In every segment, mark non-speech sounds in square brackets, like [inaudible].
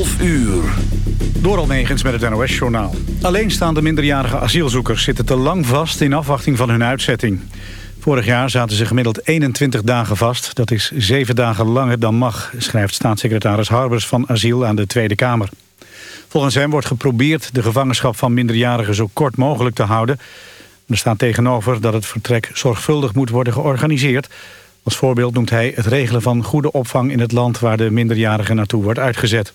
11 uur. Door Almegens met het NOS-journaal. Alleenstaande minderjarige asielzoekers zitten te lang vast in afwachting van hun uitzetting. Vorig jaar zaten ze gemiddeld 21 dagen vast. Dat is zeven dagen langer dan mag, schrijft staatssecretaris Harbers van Asiel aan de Tweede Kamer. Volgens hem wordt geprobeerd de gevangenschap van minderjarigen zo kort mogelijk te houden. Er staat tegenover dat het vertrek zorgvuldig moet worden georganiseerd. Als voorbeeld noemt hij het regelen van goede opvang in het land waar de minderjarige naartoe wordt uitgezet.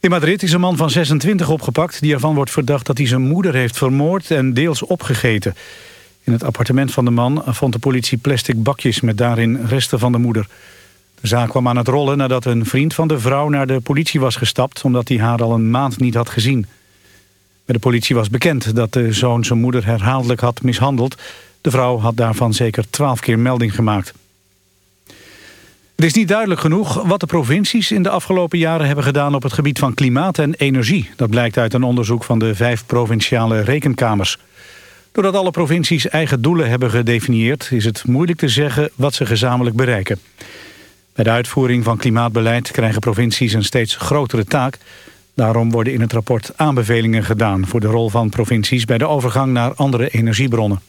In Madrid is een man van 26 opgepakt die ervan wordt verdacht dat hij zijn moeder heeft vermoord en deels opgegeten. In het appartement van de man vond de politie plastic bakjes met daarin resten van de moeder. De zaak kwam aan het rollen nadat een vriend van de vrouw naar de politie was gestapt... omdat hij haar al een maand niet had gezien. Bij de politie was bekend dat de zoon zijn moeder herhaaldelijk had mishandeld. De vrouw had daarvan zeker twaalf keer melding gemaakt. Het is niet duidelijk genoeg wat de provincies in de afgelopen jaren hebben gedaan op het gebied van klimaat en energie. Dat blijkt uit een onderzoek van de vijf provinciale rekenkamers. Doordat alle provincies eigen doelen hebben gedefinieerd... is het moeilijk te zeggen wat ze gezamenlijk bereiken. Bij de uitvoering van klimaatbeleid krijgen provincies een steeds grotere taak. Daarom worden in het rapport aanbevelingen gedaan... voor de rol van provincies bij de overgang naar andere energiebronnen.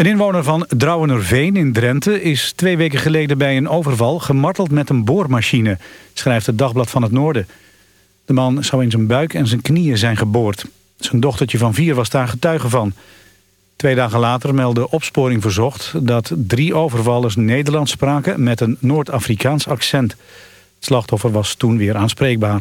Een inwoner van Drouwenerveen in Drenthe is twee weken geleden bij een overval gemarteld met een boormachine, schrijft het Dagblad van het Noorden. De man zou in zijn buik en zijn knieën zijn geboord. Zijn dochtertje van vier was daar getuige van. Twee dagen later meldde opsporing verzocht dat drie overvallers Nederlands spraken met een Noord-Afrikaans accent. Het slachtoffer was toen weer aanspreekbaar.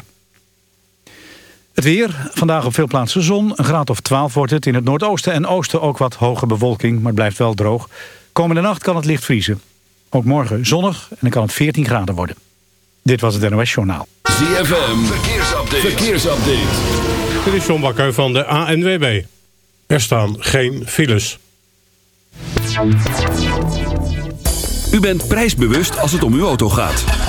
Het weer, vandaag op veel plaatsen zon. Een graad of 12 wordt het. In het noordoosten en oosten ook wat hoge bewolking, maar het blijft wel droog. Komende nacht kan het licht vriezen. Ook morgen zonnig en dan kan het 14 graden worden. Dit was het NOS Journaal. ZFM, verkeersupdate. verkeersupdate. Dit is John Bakker van de ANWB. Er staan geen files. U bent prijsbewust als het om uw auto gaat.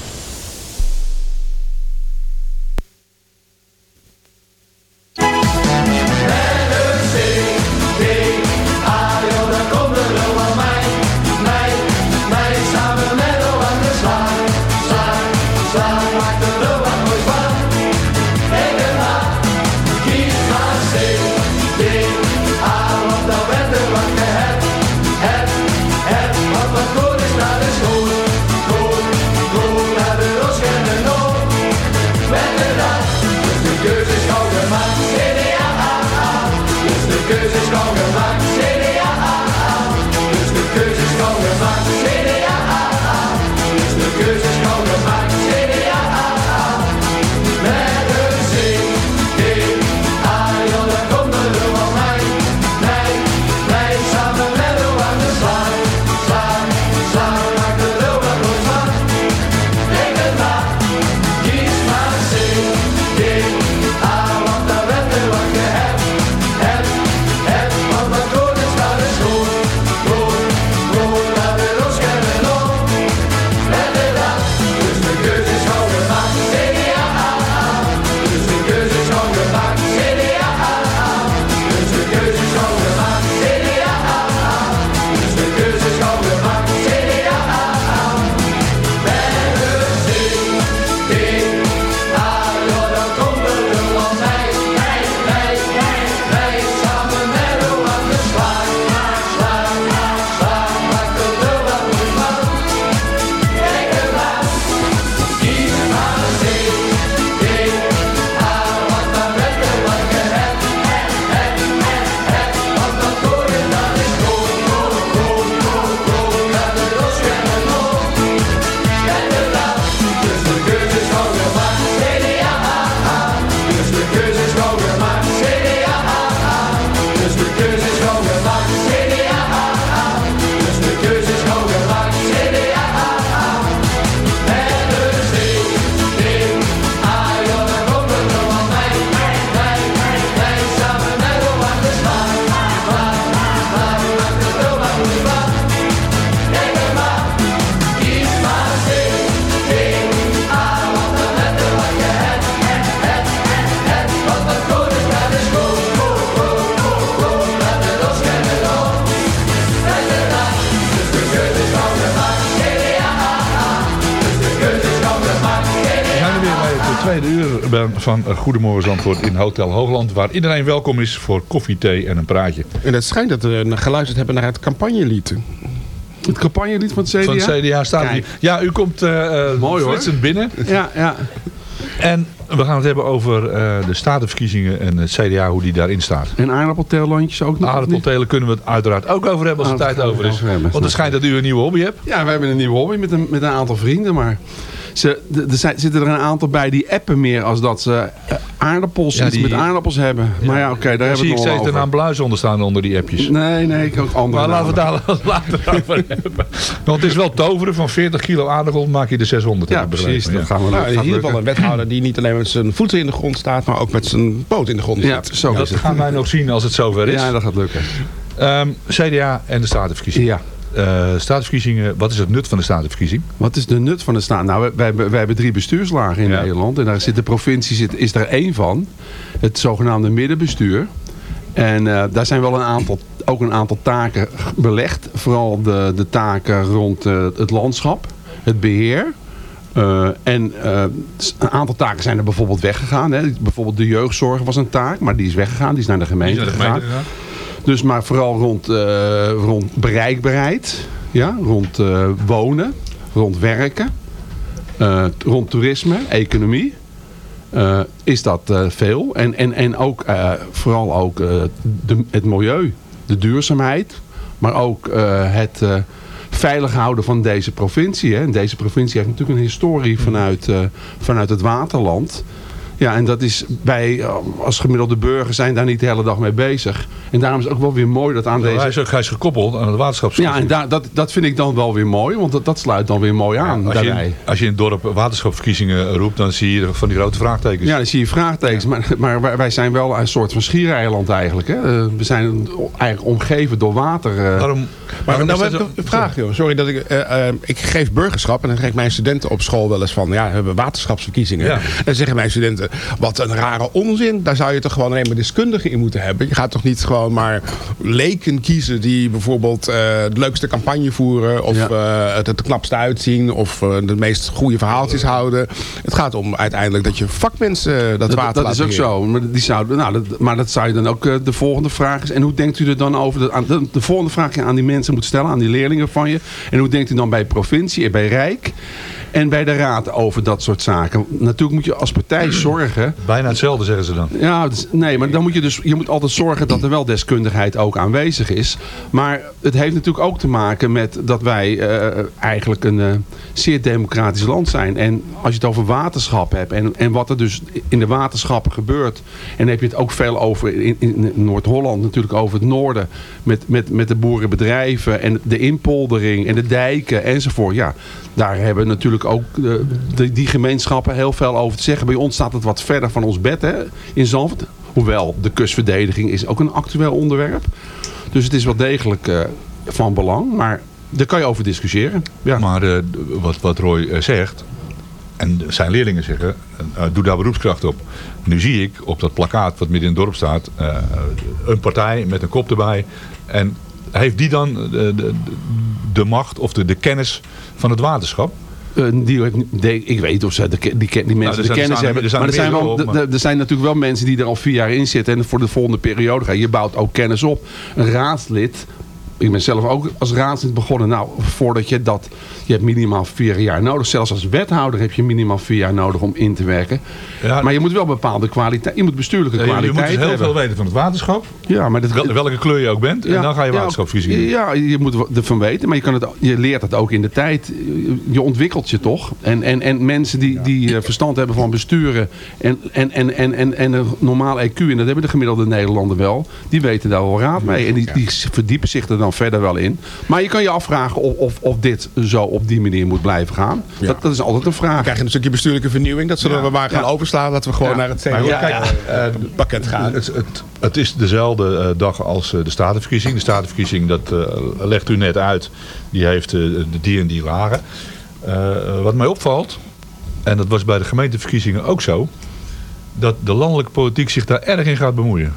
Goedemorgen Zandvoort in Hotel Hoogland. Waar iedereen welkom is voor koffie, thee en een praatje. En het schijnt dat we geluisterd hebben naar het campagnelied. Het campagnelied van het CDA? Van het CDA staat hier. Ja, u komt eh, Mooi, hoor. flitsend binnen. Ja, ja. En we gaan het hebben over eh, de statenverkiezingen en het CDA, hoe die daarin staat. En aardappelteellandjes ook nog? Aardappeltelen kunnen we het uiteraard ook over hebben als er tijd over is. over. Want het schijnt dat u een nieuwe hobby hebt. Ja, we hebben een nieuwe hobby met een, met een aantal vrienden, maar... Ze, er zijn, zitten er een aantal bij die appen meer als dat ze eh, aardappels, Ja, iets die- met aardappels hebben. Maar ja, oké, daar Daar hebben zie we ik het nog steeds de naam. Bluis onder staan onder die appjes. Nee, nee, ik ook andere Maar laten we daar [laughs] later over hebben. Want het is wel toveren. Van 40 kilo aardappel maak je er 600. Ja, ik precies. Dat Ja. gaan we Nou, in ieder geval een wethouder die niet alleen met zijn voeten in de grond staat, maar ook met zijn poot in de grond Ja, staat. zo Dat is het. gaan wij nog zien als het zover is. Ja, dat gaat lukken. Ehm, CDA en de statenverkiezingen. Ja. Eh, statenverkiezingen, wat is het nut van de statenverkiezing? Wat is de nut van de staat? Nou, wij, wij, hebben- wij hebben drie bestuurslagen in Ja. Nederland. En daar zit de provincie zit, is er één van. Het zogenaamde middenbestuur. En eh, daar zijn wel een aantal, ook een aantal taken belegd. Vooral de, de taken rond eh, het landschap, het beheer. Eh, en een aantal taken zijn er bijvoorbeeld weggegaan. Hè. Bijvoorbeeld de jeugdzorg was een taak, maar die is weggegaan. Die is naar de gemeente, gegaan. Dus maar vooral rond, eh, rond bereikbaarheid, ja, rond eh, wonen, rond werken, eh, rond toerisme, economie. is dat veel. En, en, en ook vooral ook de, het milieu, de duurzaamheid, maar ook het veilig houden van deze provincie. Hè. En deze provincie heeft natuurlijk een historie vanuit, eh, vanuit het waterland. Ja, en dat is wij eh, als gemiddelde burger zijn daar niet de hele dag mee bezig. En daarom is het ook wel weer mooi dat aan Hij deze... is, ook, hij is gekoppeld aan het waterschapsverkiezing. Ja, en daar, dat, dat vind ik dan wel weer mooi, want dat, dat sluit dan weer mooi aan als, je daarbij. als je in het dorp waterschapsverkiezingen roept, dan zie je van die grote vraagtekens. Ja, dan zie je vraagtekens. Maar, maar wij- wij zijn wel een soort van schiereiland eigenlijk. Hè? Eh, We zijn eigenlijk omgeven door water. eh. Waarom, Maar waarom nou een vraag, joh. Sorry dat ik... eh, eh, ik geef burgerschap en dan zeg ik mijn studenten op school wel eens van... Ja, we hebben waterschapsverkiezingen. Ja. En dan zeggen mijn studenten... Wat een rare onzin. Daar zou je toch gewoon alleen maar deskundigen in moeten hebben. Je gaat toch niet gewoon maar leken kiezen... die bijvoorbeeld eh de leukste campagne voeren... of Ja. eh, het het knapste uitzien... of eh, de meest goede verhaaltjes houden. Het gaat om uiteindelijk dat je vakmensen dat, dat, water dat is ook zo. Maar, die zouden, nou, dat, maar dat zou je dan ook de volgende vraag is. En hoe denkt u er dan over? De, de, de volgende vraag die je aan die mensen moet stellen, aan die leerlingen van je. En hoe denkt u dan bij provincie en bij Rijk? En bij de raad over dat soort zaken. Natuurlijk moet je als partij [clears throat] zorgen Bijna hetzelfde zeggen ze dan. Ja, nee, maar dan moet je dus je moet altijd zorgen dat er wel deskundigheid ook aanwezig is. Maar het heeft natuurlijk ook te maken met dat wij eh, eigenlijk een eh, zeer democratisch land zijn. En als je het over waterschap hebt en, en wat er dus in de waterschappen gebeurt. En dan heb je het ook veel over in, in Noord-Holland, natuurlijk over het noorden. Met, met, met de boerenbedrijven en de inpoldering en de dijken enzovoort. Ja, daar hebben natuurlijk ook eh, de, die gemeenschappen heel veel over te zeggen. Bij ons staat het wat verder van ons bed hè, in Zandvoort. Hoewel de kustverdediging is ook een actueel onderwerp. Dus het is wel degelijk eh, van belang. Maar daar kan je over discussiëren. Maar eh, wat, wat Roy zegt, en zijn leerlingen zeggen, doe daar beroepskracht op. Nu zie ik op dat plakkaat wat midden in het dorp staat, een partij met een kop erbij. En heeft die dan de, de, macht of de kennis van het waterschap? Eh, die, die- ik weet of ze de, die, die mensen er de kennis er hebben. er maar er zijn, wel, op, maar- de- er zijn natuurlijk wel mensen die er al vier jaar in zitten. En voor de volgende periode gaan. Je bouwt ook kennis op. Een raadslid. Ik ben zelf ook als raadslid begonnen. Nou, voordat je dat... Je hebt minimaal vier jaar nodig. Zelfs als wethouder heb je minimaal vier jaar nodig om in te werken. Ja, Maar je moet wel bepaalde kwaliteit... Je moet bestuurlijke je, je kwaliteit moet dus heel hebben. veel weten van het waterschap. Ja, maar dat, Wel- welke kleur je ook bent. en dan ga je doen. Ja, je moet er ervan weten, maar je, kan het, je leert het ook in de tijd. Je ontwikkelt je toch. En, en, en mensen die, die eh, verstand hebben van besturen en, en, en, en, en, en een normaal EQ, en dat hebben de gemiddelde Nederlander wel, die weten daar wel raad mee. En die, die verdiepen zich er dan verder wel in. Maar je kan je afvragen of, of, of dit zo op die manier moet blijven gaan. Dat, dat is altijd een vraag. Dan krijg je een stukje bestuurlijke vernieuwing. Dat zullen we maar gaan overslaan. Dat we gewoon naar het kijk, eh, pakket gaan. Het, het, het is dezelfde eh, dag als eh, de statenverkiezing. De statenverkiezing, dat legt u net uit. Die heeft de die en die lagen. Eh, wat mij opvalt, en dat was bij de gemeenteverkiezingen ook zo... dat de landelijke politiek zich daar erg in gaat bemoeien.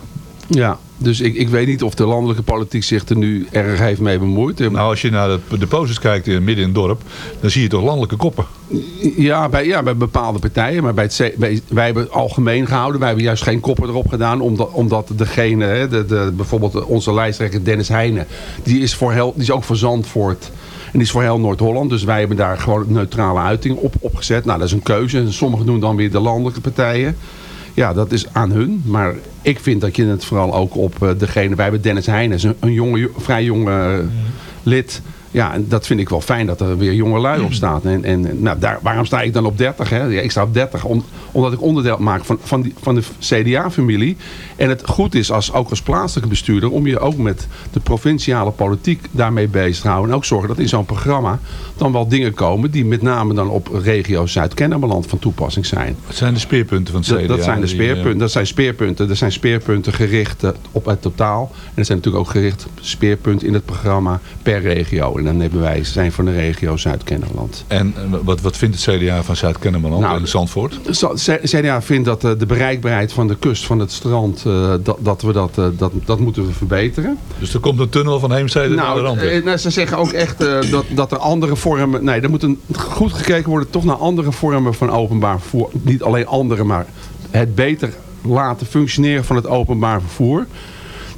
Ja, dus ik, ik weet niet of de landelijke politiek zich er nu erg heeft mee bemoeid. Nou, als je naar de, de posters kijkt in, midden in het dorp... dan zie je toch landelijke koppen. Ja bij, ja, bij bepaalde partijen. Maar bij het, bij, wij hebben het algemeen gehouden. Wij hebben juist geen koppen erop gedaan. Omdat, omdat degene, hè, de, de, bijvoorbeeld onze lijsttrekker Dennis Heijnen. Die is, voor heel, die is ook voor Zandvoort. En die is voor heel Noord-Holland. Dus wij hebben daar gewoon een neutrale uiting op, op gezet. Nou, dat is een keuze. En sommigen doen dan weer de landelijke partijen. Ja, dat is aan hun. Maar ik vind dat je het vooral ook op eh, degene... Wij hebben Dennis Heijnen, een jonge, vrij jonge eh, lid. Ja, en dat vind ik wel fijn dat er weer jonge lui op staat. En, en nou, daar, waarom sta ik dan op 30? Hè? Ja, ik sta op 30 om, omdat ik onderdeel maak van, van, die, van de CDA-familie. En het goed is, als, ook als plaatselijke bestuurder, om je ook met de provinciale politiek daarmee bezig te houden. En ook zorgen dat in zo'n programma dan wel dingen komen die met name dan op regio Zuid-Kennemerland van toepassing zijn. Wat zijn de speerpunten van het CDA? Dat, dat zijn de speerpunten. eh, Dat zijn speerpunten. Er zijn speerpunten gericht eh, op het totaal. En er zijn natuurlijk ook gericht speerpunten in het programma per regio. En dan hebben wij zijn van de regio Zuid-Kennemerland. En eh, wat, wat vindt het CDA van Zuid-Kennemerland Nou, en Zandvoort? CDA vindt dat eh, de bereikbaarheid van de kust, van het strand, eh, dat, dat we dat, dat, dat moeten we verbeteren. Dus er komt een tunnel van Heemstede naar de Nou, rand. nou, ze zeggen ook echt dat, dat er andere vormen... Nee, er moet een, goed gekeken worden toch naar andere vormen van openbaar vervoer. Niet alleen andere, maar het beter laten functioneren van het openbaar vervoer.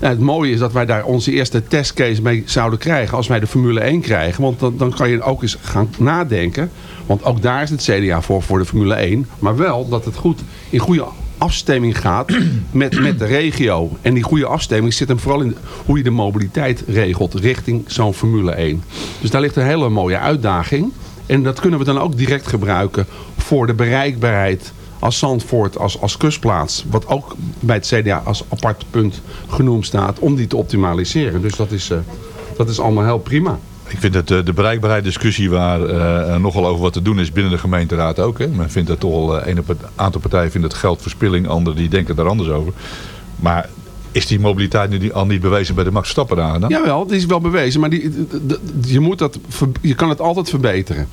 Nou, het mooie is dat wij daar onze eerste testcase mee zouden krijgen als wij de Formule 1 krijgen. Want dan, dan kan je ook eens gaan nadenken. Want ook daar is het CDA voor, voor de Formule 1. Maar wel dat het goed in goede afstemming gaat [clears throat] met, met de regio. En die goede afstemming zit hem vooral in hoe je de mobiliteit regelt richting zo'n Formule 1. Dus daar ligt een hele mooie uitdaging. En dat kunnen we dan ook direct gebruiken voor de bereikbaarheid als Zandvoort, als, als kustplaats. Wat ook bij het CDA als apart punt genoemd staat om die te optimaliseren. Dus dat is, eh, dat is allemaal heel prima. Ik vind dat eh, de bereikbaarheid discussie waar eh, nogal over wat te doen is binnen de gemeenteraad ook. Hè. Men vindt dat toch al, een aantal partijen vinden het geldverspilling, anderen die denken daar anders over. Maar is die mobiliteit nu al niet bewezen bij de Max Stappen dan? Jawel, die is wel bewezen. Maar die, je, moet dat, je kan het altijd verbeteren.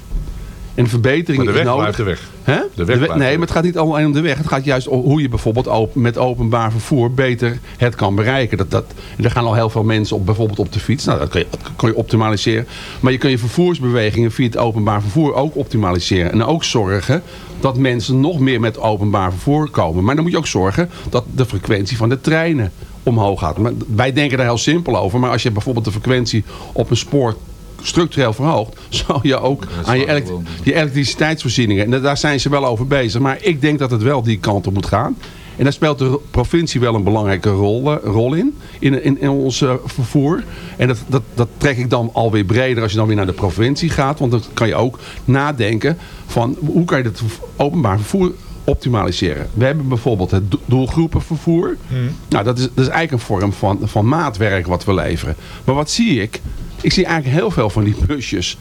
En verbetering Maar de weg is nodig. blijft de weg. Hè? De weg De we- blijft nee, maar het gaat niet alleen om de weg. Het gaat juist om hoe je bijvoorbeeld op, met openbaar vervoer beter het kan bereiken. Dat, dat, er gaan al heel veel mensen op, bijvoorbeeld op de fiets. Nou, dat kan je, dat kan je optimaliseren. Maar je kan je vervoersbewegingen via het openbaar vervoer ook optimaliseren. En ook zorgen dat mensen nog meer met openbaar vervoer komen. Maar dan moet je ook zorgen dat de frequentie van de treinen omhoog gaat. Maar wij denken daar heel simpel over. Maar als je bijvoorbeeld de frequentie op een spoor structureel verhoogt, [laughs] zou je ook aan je, elekt- je elektriciteitsvoorzieningen. En da- daar zijn ze wel over bezig. Maar ik denk dat het wel die kant op moet gaan. En daar speelt de ro- provincie wel een belangrijke rol, eh, rol in, in, in, in ons eh, vervoer. En dat, dat, dat trek ik dan alweer breder als je dan weer naar de provincie gaat. Want dan kan je ook nadenken van hoe kan je het openbaar vervoer optimaliseren. We hebben bijvoorbeeld het do- doelgroepenvervoer. Nou, dat is, dat is eigenlijk een vorm van, van maatwerk wat we leveren. Maar wat zie ik? Ik zie eigenlijk heel veel van die busjes.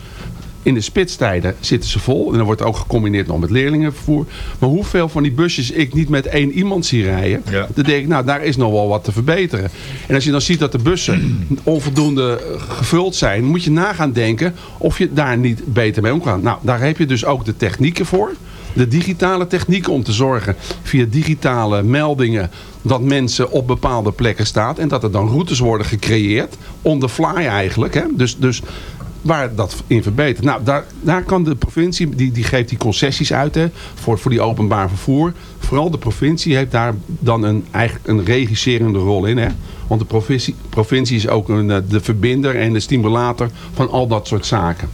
In de spitstijden zitten ze vol. En dan wordt ook gecombineerd nog met leerlingenvervoer. Maar hoeveel van die busjes ik niet met één iemand zie rijden. Ja. Dan denk ik, nou daar is nog wel wat te verbeteren. En als je dan ziet dat de bussen [clears throat] onvoldoende gevuld zijn. Moet je nagaan denken of je daar niet beter mee omgaat. Nou, daar heb je dus ook de technieken voor. De digitale technieken om te zorgen via digitale meldingen dat mensen op bepaalde plekken staan. En dat er dan routes worden gecreëerd. On the fly eigenlijk. Hè? Dus, dus waar dat in verbetert. Nou, daar, daar kan de provincie, die, die geeft die concessies uit hè, voor, voor die openbaar vervoer. Vooral de provincie heeft daar dan een, eigenlijk een regisserende rol in. Hè? Want de provincie, provincie is ook een, eh, de verbinder en de stimulator van al dat soort zaken.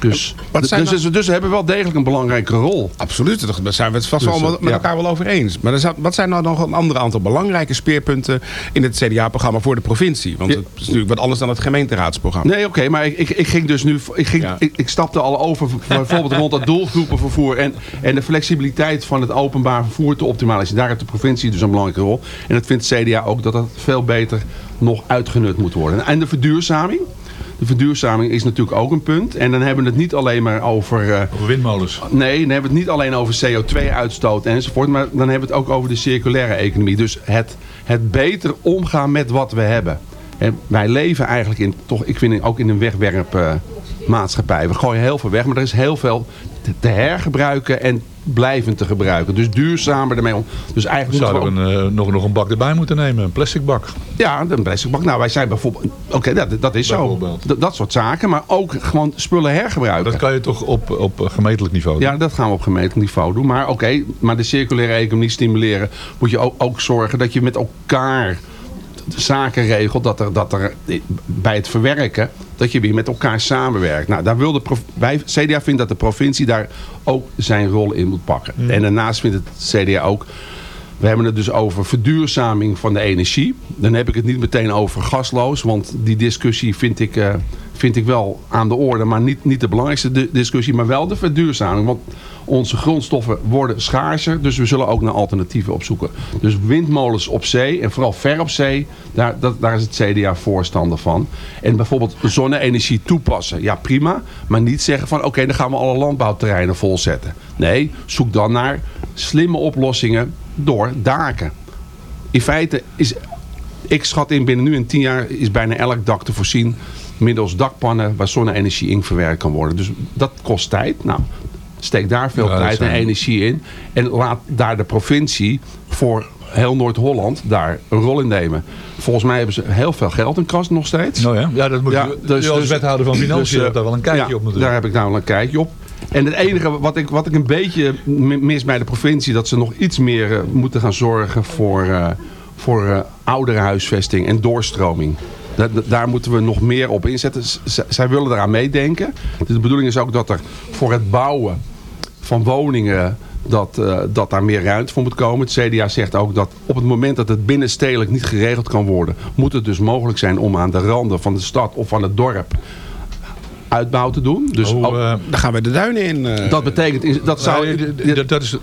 Dus, dus, nou- dus, dus we hebben wel degelijk een belangrijke rol. Absoluut, daar zijn we het vast wel Dus, allemaal met ja. elkaar wel over eens. Maar zijn- wat zijn nou nog een ander aantal belangrijke speerpunten in het CDA-programma voor de provincie? Want het is natuurlijk wat anders dan het gemeenteraadsprogramma. Nee, oké, maar ik, ik, ik ging dus nu. Ik, ging, Ja. ik, ik stapte al over bijvoorbeeld rond dat doelgroepenvervoer en, en de flexibiliteit van het openbaar vervoer te optimaliseren. Daar heeft de provincie dus een belangrijke rol. En dat vindt CDA ook dat dat veel beter nog uitgenut moet worden. En de verduurzaming. De verduurzaming is natuurlijk ook een punt. En dan hebben we het niet alleen maar over. eh, Over windmolens. Nee, dan hebben we het niet alleen over CO2-uitstoot enzovoort. Maar dan hebben we het ook over de circulaire economie. Dus het, het beter omgaan met wat we hebben. En wij leven eigenlijk in, toch, ik vind ook in een wegwerpmaatschappij. we gooien heel veel weg, maar er is heel veel te, te hergebruiken en blijvend te gebruiken. Dus duurzamer ermee om. Dus eigenlijk Zouden we een, eh, nog, nog een bak erbij moeten nemen, een plastic bak. ja, een plastic bak. Nou, wij zijn bijvoorbeeld... Oké, dat, dat is zo. Bijvoorbeeld. Dat, dat soort zaken. Maar ook gewoon spullen hergebruiken. Dat kan je toch op, op eh, gemeentelijk niveau doen? Ja, dat gaan we op gemeentelijk niveau doen. Maar oké, maar de circulaire economie stimuleren... moet je ook, ook zorgen dat je met elkaar zaken regelt. Dat er, dat er bij het verwerken... dat je weer met elkaar samenwerkt. Nou, daar wil de prof- wij, CDA vindt dat de provincie daar ook zijn rol in moet pakken. En daarnaast vindt het CDA ook... We hebben het dus over verduurzaming van de energie. Dan heb ik het niet meteen over gasloos. Want die discussie vind ik, eh, vind ik wel aan de orde. Maar niet, niet de belangrijkste di- discussie. Maar wel de verduurzaming. Want onze grondstoffen worden schaarser. Dus we zullen ook naar alternatieven opzoeken. Dus windmolens op zee. En vooral ver op zee. Daar, dat, daar is het CDA voorstander van. En bijvoorbeeld zonne-energie toepassen. Ja prima. Maar niet zeggen van oké dan gaan we alle landbouwterreinen volzetten. Nee, zoek dan naar slimme oplossingen door daken. In feite is, ik schat in binnen nu en tien jaar is bijna elk dak te voorzien middels dakpannen waar zonne-energie in verwerkt kan worden. Dus dat kost tijd. Nou, steek daar veel Ja, tijd en energie in. En laat daar de provincie voor heel Noord-Holland daar een rol in nemen. Volgens mij hebben ze heel veel geld in kas nog steeds. Nou ja, ja dat moet je, dus- als dus- wethouder van Financiën dus, eh, hebt daar wel een kijkje ja, op natuurlijk. Daar heb ik nou wel een kijkje op. En het enige wat ik, wat ik een beetje mis bij de provincie... dat ze nog iets meer eh, moeten gaan zorgen voor, eh voor ouderenhuisvesting en doorstroming. Da- da- daar moeten we nog meer op inzetten. Z- zij willen eraan meedenken. Dus de bedoeling is ook dat er voor het bouwen van woningen... Dat, eh, dat daar meer ruimte voor moet komen. Het CDA zegt ook dat op het moment dat het binnenstedelijk niet geregeld kan worden... moet het dus mogelijk zijn om aan de randen van de stad of van het dorp uitbouw te doen. Dus Oh, eh, Dan gaan we de duinen in. eh. dat betekent, dat zou... Dat, dat is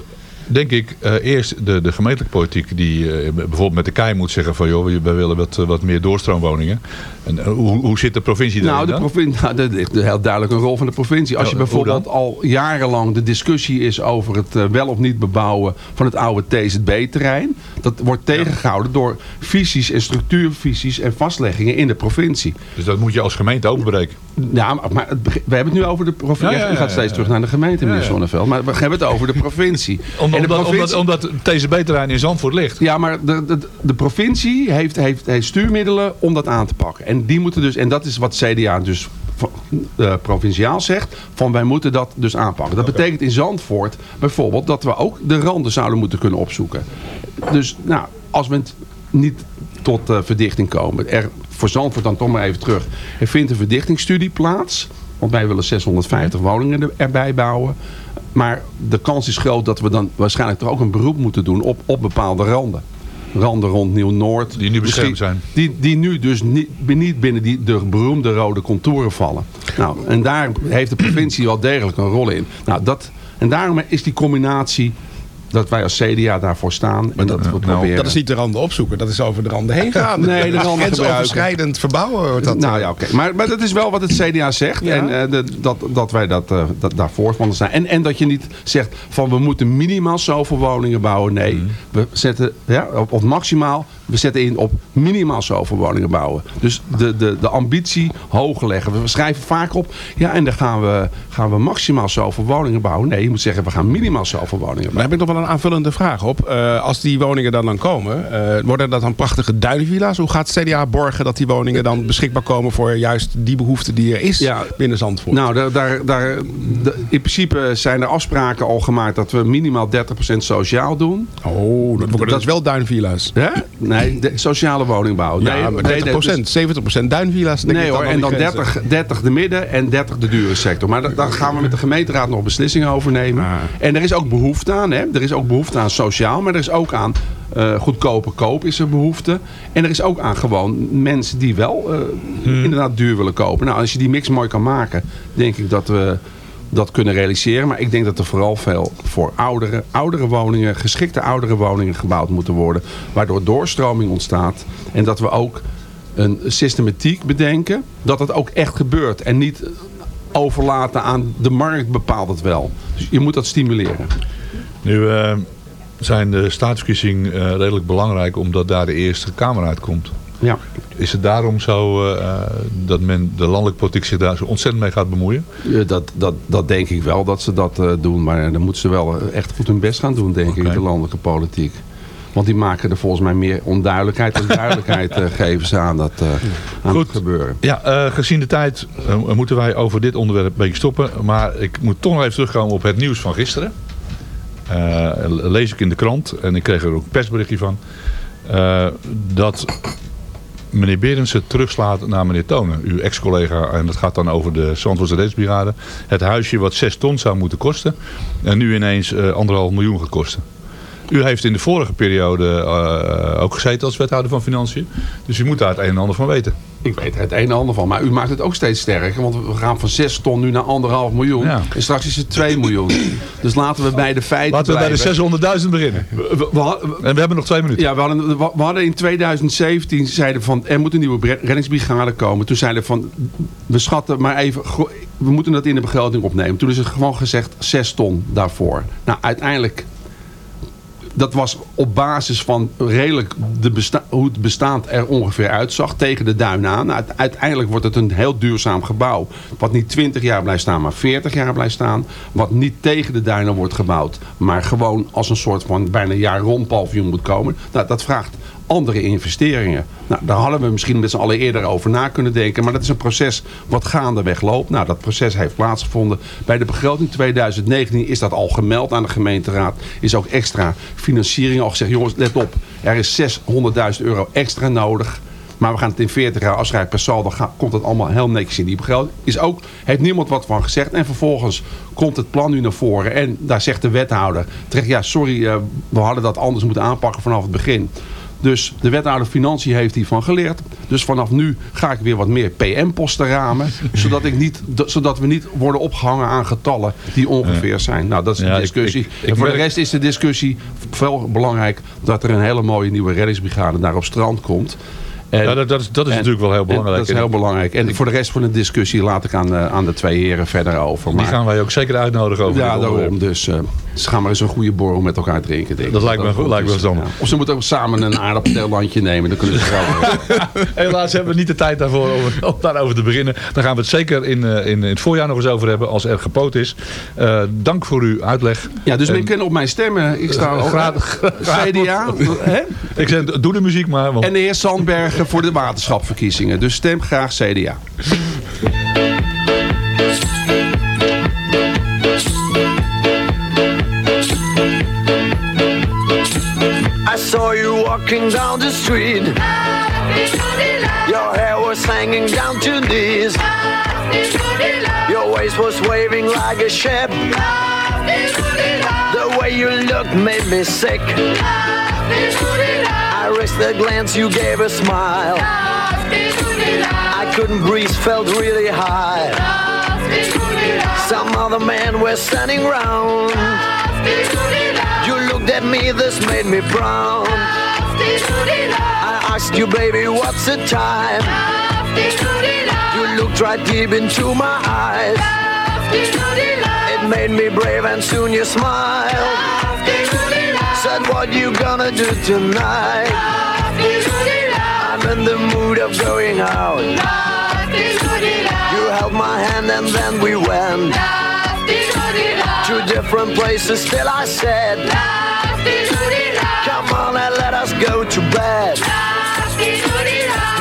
denk ik eh, eerst de, de gemeentelijke politiek die eh, bijvoorbeeld met de KEI moet zeggen van joh, wij willen wat, wat meer doorstroomwoningen. En eh, hoe, hoe zit de provincie daarin Nou, de provincie, [laughs] nou, dat is heel duidelijk een rol van de provincie. Als je bijvoorbeeld al jarenlang de discussie is over het wel of niet bebouwen van het oude TZB-terrein. Dat wordt tegengehouden door visies en structuurvisies en vastleggingen in de provincie. Dus dat moet je als gemeente openbreken. Ja, maar, het we hebben het nu over de provincie. Ja, ja, ja, U gaat steeds terug naar de gemeente, meneer. Zonneveld. Maar we hebben het over de provincie. [laughs] Om- En de Omdat, provincie- omdat, omdat het TCB-terrein in Zandvoort ligt. Ja, maar de, de, de provincie heeft, heeft, heeft stuurmiddelen om dat aan te pakken. En die moeten dus, en dat is wat CDA dus eh, provinciaal zegt, van wij moeten dat dus aanpakken. Dat betekent in Zandvoort bijvoorbeeld dat we ook de randen zouden moeten kunnen opzoeken. Dus nou, als we niet tot eh, verdichting komen, er, voor Zandvoort dan toch maar even terug. Er vindt een verdichtingsstudie plaats, want wij willen 650 woningen er- erbij bouwen. Maar de kans is groot dat we dan waarschijnlijk toch ook een beroep moeten doen op, op bepaalde randen. Randen rond Nieuw-Noord. Die nu beschermd zijn. Die, die nu dus niet, niet binnen die, de beroemde rode contouren vallen. Nou, en daar heeft de provincie wel degelijk een rol in. Nou, dat, en daarom is die combinatie dat wij als CDA daarvoor staan. En dat we nou, proberen. Dat is niet de randen opzoeken, dat is over de randen heen gaan. Nee, de randen Grensoverschrijdend verbouwen wordt dat. Nou ja, oké. Maar, maar dat is wel wat het CDA zegt. Ja. En eh, dat, dat wij dat, eh, dat, daar voorstander zijn. En, en dat je niet zegt van we moeten minimaal zoveel woningen bouwen. Nee, Mhm. we zetten ja, op, op maximaal. We zetten in op minimaal zoveel woningen bouwen. Dus de, de, de ambitie hoger leggen. We schrijven vaak op. Ja, en dan gaan we, gaan we maximaal zoveel woningen bouwen. Nee, je moet zeggen we gaan minimaal zoveel woningen Daar bouwen. heb ik nog wel een aanvullende vraag op. Eh, als die woningen dan, dan komen, eh, worden dat dan prachtige duinvilla's? Hoe gaat CDA borgen dat die woningen dan beschikbaar komen voor juist die behoefte die er is Ja. binnen Zandvoort? Nou, daar, daar, daar, in principe zijn er afspraken al gemaakt dat we minimaal 30% sociaal doen. oh, dat dat- dus wel duinvilla's. Hè? Nee, de sociale woningbouw. Ja, nee, maar nee, 30 nee, dus- 70% duinvilla's. denk Nee hoor, en dan grenzen. 30, 30 de midden en 30 de dure sector. Maar da- daar gaan we met de gemeenteraad nog beslissingen over nemen. Ah. En er is ook behoefte aan. Hè? Er is ook behoefte aan sociaal, maar er is ook aan eh, goedkope koop is er behoefte. En er is ook aan gewoon mensen die wel eh, Hmm. inderdaad duur willen kopen. Nou, als je die mix mooi kan maken, denk ik dat we dat kunnen realiseren. Maar ik denk dat er vooral veel voor oudere, oudere woningen, geschikte oudere woningen gebouwd moeten worden. Waardoor doorstroming ontstaat. En dat we ook een systematiek bedenken dat het ook echt gebeurt. En niet overlaten aan de markt bepaalt het wel. Dus je moet dat stimuleren. Nu eh, zijn de staatsverkiezingen eh, redelijk belangrijk omdat daar de eerste Kamer uitkomt. Ja. Is het daarom zo eh, dat men de landelijke politiek zich daar zo ontzettend mee gaat bemoeien? Eh, Dat, dat, dat denk ik wel dat ze dat eh, doen. Maar dan moeten ze wel eh, echt goed hun best gaan doen, denk ik, de landelijke politiek. Want die maken er volgens mij meer onduidelijkheid dan duidelijkheid [laughs] geven ze aan dat eh, aan het gebeuren. Ja, gezien de tijd moeten wij over dit onderwerp een beetje stoppen. Maar ik moet toch nog even terugkomen op het nieuws van gisteren. Lees ik in de krant en ik kreeg er ook een persberichtje van. dat meneer Berendsen terugslaat naar meneer Tonen, uw ex-collega. En dat gaat dan over de Zandvoortse Reddingsbrigade. Het huisje wat 6 ton zou moeten kosten. En nu ineens eh, anderhalf miljoen gaat kosten. U heeft in de vorige periode eh, ook gezeten als wethouder van Financiën. Dus u moet daar het een en ander van weten. Ik weet er het een en ander van. Maar u maakt het ook steeds sterker. Want we gaan van 6 ton nu naar anderhalf miljoen. Ja. En straks is het 2 miljoen. Dus laten we bij de feiten Laten we bij de 600.000 beginnen. We- we- we- En we hebben nog twee minuten. Ja, we hadden, we hadden in 2017 zeiden van er moet een nieuwe reddingsbrigade komen. Toen zeiden van we schatten maar even, we moeten dat in de begroting opnemen. Toen is het gewoon gezegd 6 ton daarvoor. Nou, uiteindelijk dat was op basis van redelijk de hoe het bestaand er ongeveer uitzag tegen de duin aan. Nou, uiteindelijk wordt het een heel duurzaam gebouw. Wat niet 20 jaar blijft staan, maar 40 jaar blijft staan. Wat niet tegen de duinen wordt gebouwd. Maar gewoon als een soort van bijna jaar rond paviljoen moet komen. Nou, dat vraagt andere investeringen. Nou, daar hadden we misschien met z'n allen eerder over na kunnen denken. Maar dat is een proces wat gaandeweg loopt. Nou, dat proces heeft plaatsgevonden. Bij de begroting 2019 is dat al gemeld aan de gemeenteraad. Is ook extra financiering al gezegd. Jongens, let op. Er is 600.000 euro extra nodig. Maar we gaan het in 40 jaar afschrijven per saldo. Komt het allemaal heel netjes in die begroting. Is ook, heeft niemand wat van gezegd. En vervolgens komt het plan nu naar voren. En daar zegt de wethouder terecht. Ja, sorry, eh, we hadden dat anders moeten aanpakken vanaf het begin. Dus de wethouder Financiën heeft hiervan geleerd. Dus vanaf nu ga ik weer wat meer PM-posten ramen. [laughs] zodat, ik niet, zodat we niet worden opgehangen aan getallen die ongeveer zijn. Nou, dat is de discussie. ik- ik en voor de rest is de discussie veel belangrijk dat er een hele mooie nieuwe reddingsbrigade daar op strand komt. En- Ja, dat, dat is, dat is en- natuurlijk wel heel belangrijk. Dat is heel belangrijk. En voor de rest van de discussie laat ik aan, de- aan de twee heren verder over. Die Maar- gaan wij ook zeker uitnodigen over ja, daarom. Dus eh, ze gaan maar eens een goede borrel met elkaar drinken. Denk ik. Dat lijkt me- goed lijkt me. Ja. Of ze moeten ook samen een aardappellandje nemen. Dan kunnen ze gewoon. [laughs] Helaas hebben we niet de tijd daarvoor om, om daarover te beginnen. Daar gaan we het zeker in, eh, in, in het voorjaar nog eens over hebben als er gepoot is. Eh, dank voor uw uitleg. Ja, dus En- men kan op mij stemmen. Ik sta ook Graag- [laughs] graag- CDA. Hè? Ik zeg, doe de muziek maar. Want... En de heer Sandbergen voor de waterschapverkiezingen. Dus stem graag CDA. Walking down the street. Your hair was hanging down to knees. Your waist was waving like a ship. The way you looked made me sick. I risked a glance, you gave a smile. I couldn't breathe, felt really high. Some other men were standing round. You looked at me, this made me brown. I asked you, baby, what's the time? You looked right deep into my eyes. It made me brave and soon you smiled. Said, what you gonna do tonight? I'm in the mood of going out. You held my hand and then we went to different places. Still I said, Come on and let us go to bed.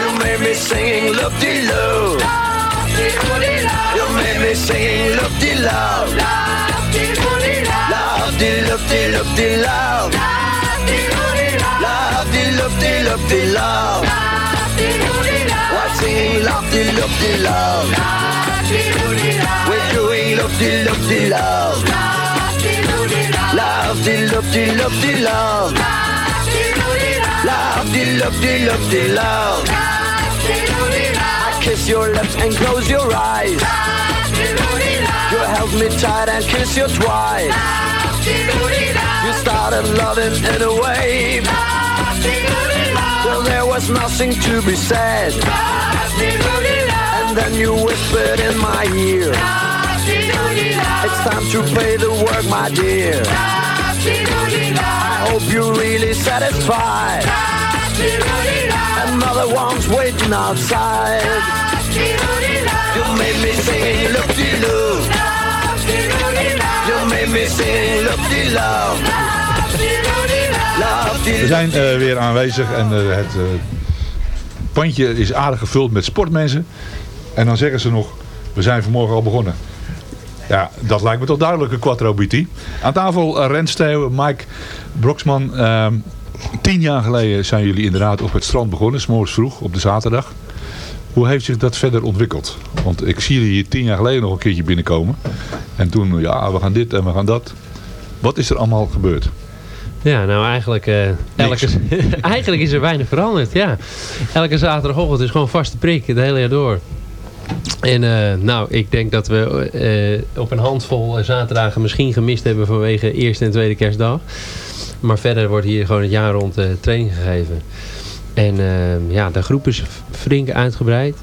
You made me singing look de love. You made me singing look de love. Love de love de love de love. Love de love de love de love. We're singing love de love de love. We're doing love de love de love. Love de love de love de love. Love de love de love de love. I kiss your lips and close your eyes. You held me tight and kissed you twice. You started loving in a wave. Till there was nothing to be said. And then you whispered in my ear. It's time to play the work, my dear. I hope you're really satisfied. Another the ones waiting outside. You made me sing, look-de-loo. You made me sing, look-de-love. We zijn eh, weer aanwezig en eh, het eh, pandje is aardig gevuld met sportmensen. En dan zeggen ze nog, we zijn vanmorgen al begonnen. Ja, dat lijkt me toch duidelijk een Quattro BT. Aan tafel uh, Rens Mike Broksman. Ehm, tien jaar geleden zijn jullie inderdaad op het strand begonnen, s'morgens vroeg op de zaterdag. Hoe heeft zich dat verder ontwikkeld? Want ik zie jullie hier tien jaar geleden nog een keertje binnenkomen. En toen, ja, we gaan dit en we gaan dat. Wat is er allemaal gebeurd? Ja, nou eigenlijk, eh, elke, [laughs] eigenlijk is er weinig veranderd. Ja. Elke zaterdagochtend is gewoon vaste prik, het hele jaar door. En eh, nou, ik denk dat we eh, op een handvol zaterdagen misschien gemist hebben vanwege eerste en tweede kerstdag. Maar verder wordt hier gewoon het jaar rond training gegeven. En ja, de groep is flink uitgebreid.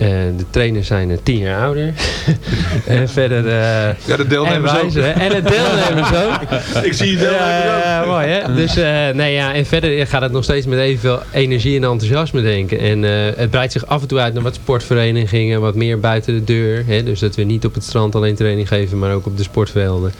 Uh, de trainers zijn uh, tien jaar ouder. [laughs] en verder... Uh, ja, de deelnemers en, wijze, en de deelnemers ook. [laughs] Ik zie je deelnemers Ja, mooi hè. Dus nee, ja, en verder gaat het nog steeds met evenveel energie en enthousiasme denken. En het breidt zich af en toe uit naar wat sportverenigingen, wat meer buiten de deur. Hè? Dus dat we niet op het strand alleen training geven, maar ook op de sportvelden.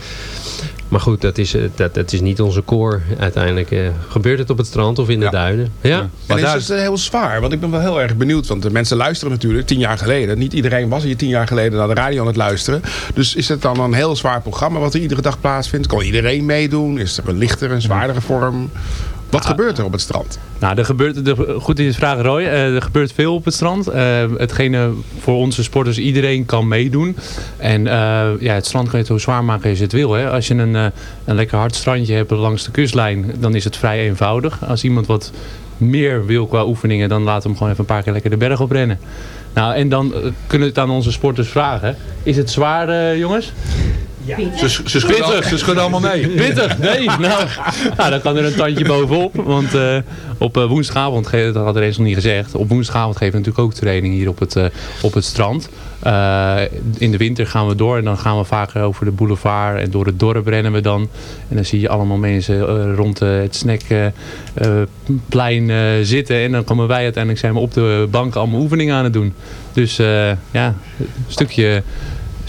Maar goed, dat is, dat, dat is niet onze core uiteindelijk. Uh, gebeurt het op het strand of in de duinen? Ja. ja. Maar en is het heel zwaar? Want ik ben wel heel erg benieuwd. Want de mensen luisteren natuurlijk tien jaar geleden. Niet iedereen was hier tien jaar geleden naar de radio aan het luisteren. Dus is het dan een heel zwaar programma wat er iedere dag plaatsvindt? Kan iedereen meedoen? Is er een lichtere, een zwaardere vorm? Wat gebeurt er op het strand? Nou, er gebeurt, er, goed je vraag Roy. Uh, er gebeurt veel op het strand. Uh, hetgene voor onze sporters, iedereen kan meedoen. En uh, ja, het strand kan je zo zwaar maken als je het wil. Hè. Als je een, een lekker hard strandje hebt langs de kustlijn, dan is het vrij eenvoudig. Als iemand wat meer wil qua oefeningen, dan laat hem gewoon even een paar keer lekker de berg op rennen. Nou, en dan kunnen we het aan onze sporters vragen. Is het zwaar, jongens? Ja. Ze, ze, schudden, ze schudden allemaal nee. Pittig? [laughs] Nee. Nou, nou, dan kan er een tandje bovenop. Want uh, op uh, woensdagavond, dat had er eens nog niet gezegd. Op woensdagavond geven we natuurlijk ook training hier op het, uh, op het strand. in de winter gaan we door en dan gaan we vaker over de boulevard. En door het dorp rennen we dan. En dan zie je allemaal mensen rond het snackplein zitten. En dan komen wij uiteindelijk zijn we op de bank allemaal oefeningen aan het doen. Dus ja, een stukje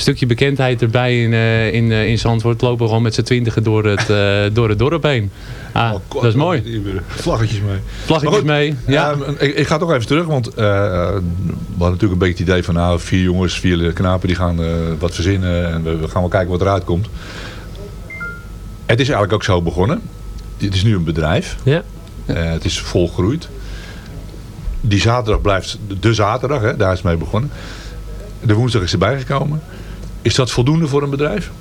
stukje bekendheid erbij in, uh, in, uh, in Zandvoort. Lopen we gewoon met z'n twintigen door het, uh, [laughs] door het dorp heen. Ah, oh, dat is mooi. Vlaggetjes mee. Vlaggetjes mee, ja. ik, ik, ga toch even terug, want we hadden natuurlijk een beetje het idee van... nou, vier jongens, vier knapen, die gaan wat verzinnen en we, we, gaan wel kijken wat eruit komt. Het is eigenlijk ook zo begonnen. Het is nu een bedrijf. Ja. het is volgroeid. Die zaterdag blijft de zaterdag, hè, daar is mee begonnen. De woensdag is erbij gekomen. Is dat voldoende voor een bedrijf?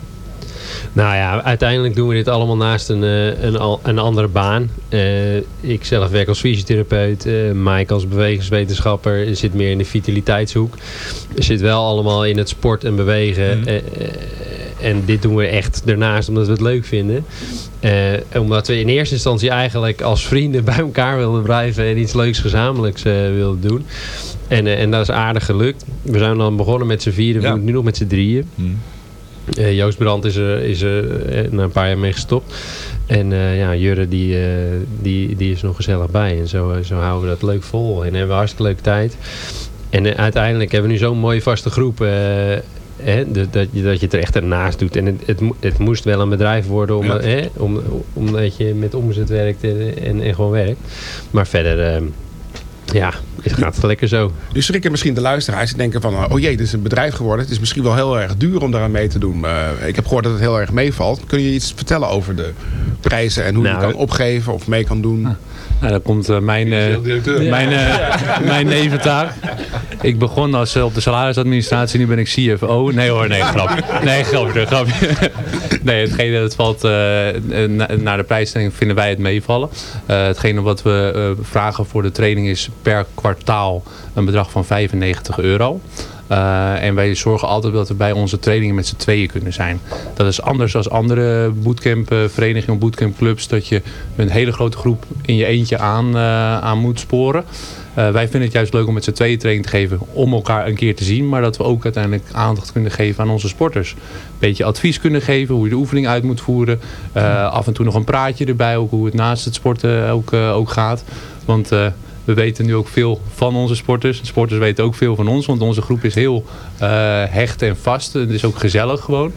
Nou ja, uiteindelijk doen we dit allemaal naast een, eh, een, een andere baan. Uh, ik zelf werk als fysiotherapeut. Uh, Mike als bewegingswetenschapper zit meer in de vitaliteitshoek. Zit wel allemaal in het sport en bewegen. Mm. en dit doen we echt daarnaast omdat we het leuk vinden. Omdat we in eerste instantie eigenlijk als vrienden [laughs] bij elkaar wilden blijven. En iets leuks gezamenlijks wilden doen. En, en dat is aardig gelukt. We zijn dan begonnen met z'n vieren. We doen nu nog met z'n drieën. Uh, Joost Brand is er, is er na een paar jaar mee gestopt. En uh, ja, Jurre die, die, die is nog gezellig bij. En zo, zo houden we dat leuk vol. En hebben we hartstikke leuke tijd. En uiteindelijk hebben we nu zo'n mooie vaste groep. Hè, dat, dat, je, dat je het er echt ernaast doet. En het, het, het moest wel een bedrijf worden om, hè, om, omdat je met omzet werkt en, en, en gewoon werkt. Maar verder ja, het gaat lekker zo. Dus schrikken misschien de luisteraars die denken van... oh jee, dit is een bedrijf geworden. Het is misschien wel heel erg duur om daaraan mee te doen. Uh, ik heb gehoord dat het heel erg meevalt. Kun je iets vertellen over de prijzen en hoe nou, je kan opgeven of mee kan doen? Nou, dan komt uh, mijn, uh, [laughs] mijn, mijn neventaak. Ik begon als op de salarisadministratie, nu ben ik CFO. Nee hoor, nee, grapje. Nee, grapje, grapje. [laughs] Nee, hetgene dat valt naar de prijsstelling vinden wij het meevallen. hetgene wat we vragen voor de training is per kwartaal een bedrag van 95 euro. Uh, en wij zorgen altijd dat we bij onze trainingen met z'n tweeën kunnen zijn. Dat is anders dan andere bootcampverenigingen, bootcampclubs. Dat je een hele grote groep in je eentje aan, uh, aan moet sporen. Wij vinden het juist leuk om met z'n tweeën training te geven om elkaar een keer te zien. Maar dat we ook uiteindelijk aandacht kunnen geven aan onze sporters. Een beetje advies kunnen geven hoe je de oefening uit moet voeren. af en toe nog een praatje erbij, ook hoe het naast het sporten ook, ook gaat. Want we weten nu ook veel van onze sporters. De sporters weten ook veel van ons, want onze groep is heel eh, hecht en vast. Het is ook gezellig gewoon.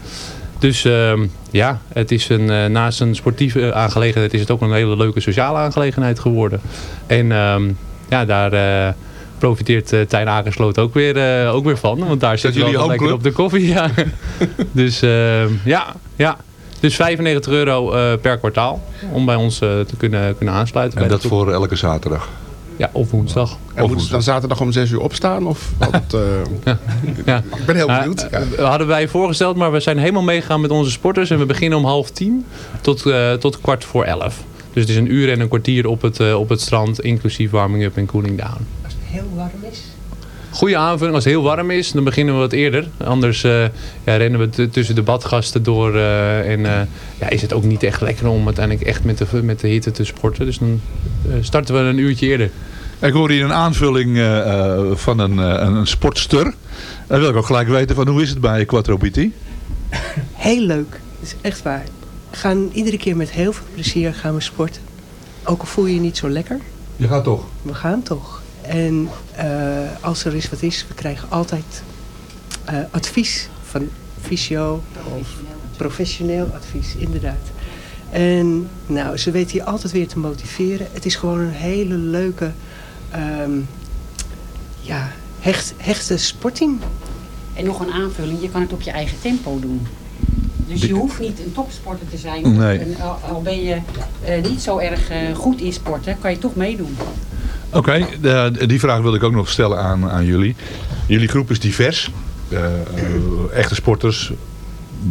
Dus ehm, ja, het is een, eh, naast een sportieve aangelegenheid is het ook een hele leuke sociale aangelegenheid geworden. En ehm, ja, daar eh, profiteert uh, Tijn Akersloot ook weer, ook weer van. Want daar zitten jullie we lekker op de koffie. Ja. [laughs] dus ehm, ja, ja. Dus 95 euro per kwartaal om bij ons te kunnen, kunnen aansluiten. En bij dat voor elke zaterdag. Ja, of woensdag. En moeten ze dan zaterdag om 6 uur opstaan? Of [laughs] wat, eh, Ja. Ik ben heel Nou, benieuwd. eh, eh, hadden wij voorgesteld, maar we zijn helemaal meegegaan met onze sporters. En we beginnen om half tien tot, eh, tot kwart voor elf. Dus het is een uur en een kwartier op het, op het strand, inclusief warming up en cooling down. heel warm is. Goede aanvulling, als het heel warm is, dan beginnen we wat eerder. Anders eh, ja, rennen we tussen de badgasten door. eh, en eh, ja, is het ook niet echt lekker om uiteindelijk echt met de, met de hitte te sporten. Dus dan starten we een uurtje eerder. Ik hoor hier een aanvulling eh, eh, van een, een, sportster. Dan wil ik ook gelijk weten van hoe is het bij Quattro PT? Heel leuk. Dat is echt waar. We gaan iedere keer met heel veel plezier gaan we sporten. Ook al voel je je niet zo lekker. Je gaat toch? We gaan toch. En eh, als er eens wat is, we krijgen altijd eh, advies van fysio of professioneel advies, inderdaad. En nou, ze weten je altijd weer te motiveren. Het is gewoon een hele leuke, ehm, ja, hecht, hechte sportteam. En nog een aanvulling, je kan het op je eigen tempo doen. Dus je hoeft niet een topsporter te zijn. Nee. En al, al ben je eh, niet zo erg goed in sporten, kan je toch meedoen. Oké, de- die vraag wil ik ook nog stellen aan, aan jullie. Jullie groep is divers. Eh, eh, echte sporters,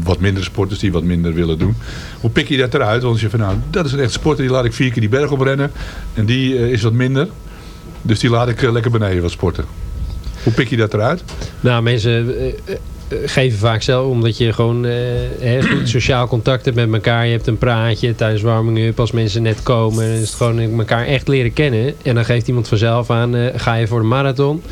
wat minder sporters die wat minder willen doen. Hoe pik je dat eruit? Want als je van nou, dat is een echte sporter, die laat ik vier keer die berg oprennen. En die eh, is wat minder. Dus die laat ik eh, lekker beneden wat sporten. Hoe pik je dat eruit? Nou, mensen eh, eh, geven vaak zelf, omdat je gewoon eh, goed sociaal contact hebt met elkaar. Je hebt een praatje tijdens warming-up als mensen net komen. Dan is het gewoon elkaar echt leren kennen. En dan geeft iemand vanzelf aan, eh, ga je voor de marathon?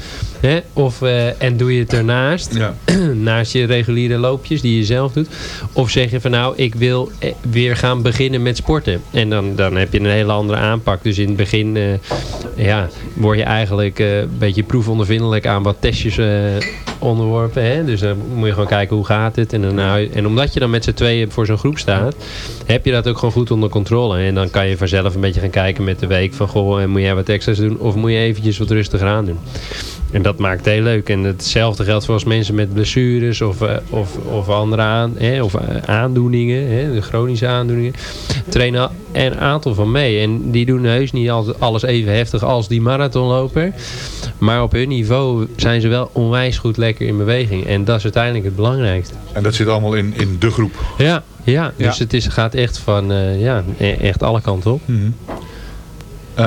Hè? Of, eh, en doe je het ernaast, Ja. [clears throat] naast je reguliere loopjes die je zelf doet. Of zeg je van nou, ik wil eh, weer gaan beginnen met sporten. En dan, dan heb je een hele andere aanpak. Dus in het begin eh, ja, word je eigenlijk eh, een beetje proefondervindelijk aan wat testjes eh, onderworpen. Hè? Dus dan moet je gewoon kijken hoe gaat het. En, dan, nou, en omdat je dan met z'n tweeën voor zo'n groep staat, heb je dat ook gewoon goed onder controle. En dan kan je vanzelf een beetje gaan kijken met de week van goh, eh, moet jij wat extra's doen of moet je eventjes wat rustiger aan doen. En dat maakt het heel leuk. En hetzelfde geldt voor als mensen met blessures of, eh, of, of andere aan, hè, of, eh, aandoeningen, hè, de chronische aandoeningen. Trainen er een aantal van mee. En die doen heus niet alles even heftig als die marathonloper. Maar op hun niveau zijn ze wel onwijs goed lekker in beweging. En dat is uiteindelijk het belangrijkste. En dat zit allemaal in, in de groep. Ja, ja dus Ja. het is, gaat echt van eh, ja, e- echt alle kanten op.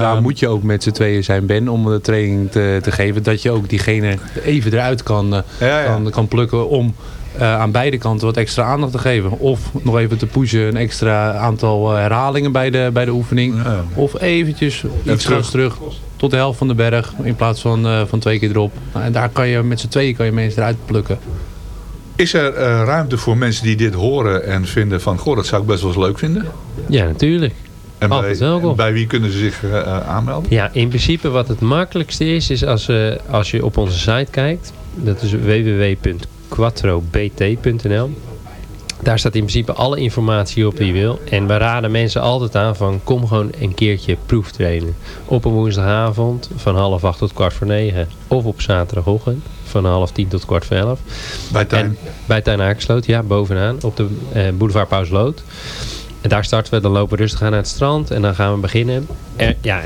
Nou moet je ook met z'n tweeën zijn, Ben, om de training te, te geven. Dat je ook diegene even eruit kan, eh, Kan, kan plukken om eh, aan beide kanten wat extra aandacht te geven. Of nog even te pushen een extra aantal eh, herhalingen bij de, bij de oefening. Of eventjes iets terug. terug tot de helft van de berg in plaats van, eh, van twee keer erop. Nou, en daar kan je met z'n tweeën kan je mensen eruit plukken. Is er eh, ruimte voor mensen die dit horen en vinden van... Goh, dat zou ik best wel eens leuk vinden? Ja, natuurlijk. En bij, welkom. wie kunnen ze zich eh, eh, aanmelden? Ja, in principe wat het makkelijkste is, is als, eh, als je op onze site kijkt. Dat is www.quattrobt.nl Daar staat in principe alle informatie op die je wil. En we raden mensen altijd aan van kom gewoon een keertje proeftrainen. Op een woensdagavond van half acht tot kwart voor negen. Of op zaterdagochtend van half tien tot kwart voor elf. Bij? En bij Tuin Aaksloot, ja, bovenaan. Op de eh, boulevard Pausloot. En daar starten we, dan lopen we rustig aan naar het strand. En dan gaan we beginnen. Er, ja,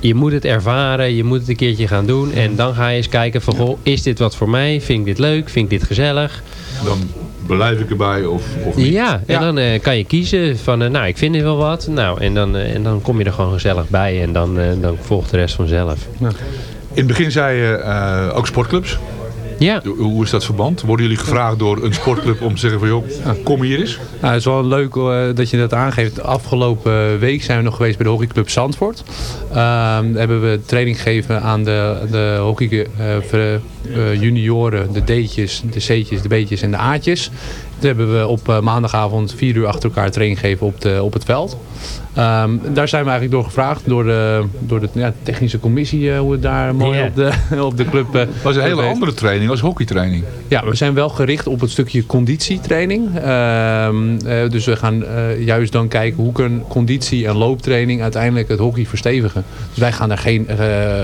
je moet het ervaren, je moet het een keertje gaan doen. En dan ga je eens kijken van, goh, is dit wat voor mij? Vind ik dit leuk? Vind ik dit gezellig? Dan blijf ik erbij of, of niet? Ja, en dan eh, kan je kiezen van, eh, nou, ik vind dit wel wat. Nou, en dan, eh, en dan kom je er gewoon gezellig bij. En dan, dan volgt de rest vanzelf. In het begin zei je eh, ook sportclubs. Ja. Hoe- is dat verband? Worden jullie gevraagd door een sportclub om te zeggen van joh, kom hier eens? Nou, het is wel leuk eh, dat je dat aangeeft. Afgelopen week zijn we nog geweest bij de hockeyclub Zandvoort. Ehm, hebben we training gegeven aan de, de hockey eh, eh, junioren, de D'tjes, de C'tjes, de B'tjes en de A'tjes. Hebben we op eh, maandagavond vier uur achter elkaar training gegeven op, de, op het veld. Ehm, daar zijn we eigenlijk door gevraagd door de, door de ja, technische commissie, eh, hoe het daar mooi op, de, [laughs] op de club... eh, was een hele andere training als hockeytraining. Ja, we zijn wel gericht op het stukje conditietraining. Ehm, eh, dus we gaan juist dan kijken hoe kan conditie en looptraining uiteindelijk het hockey verstevigen. Dus wij gaan daar geen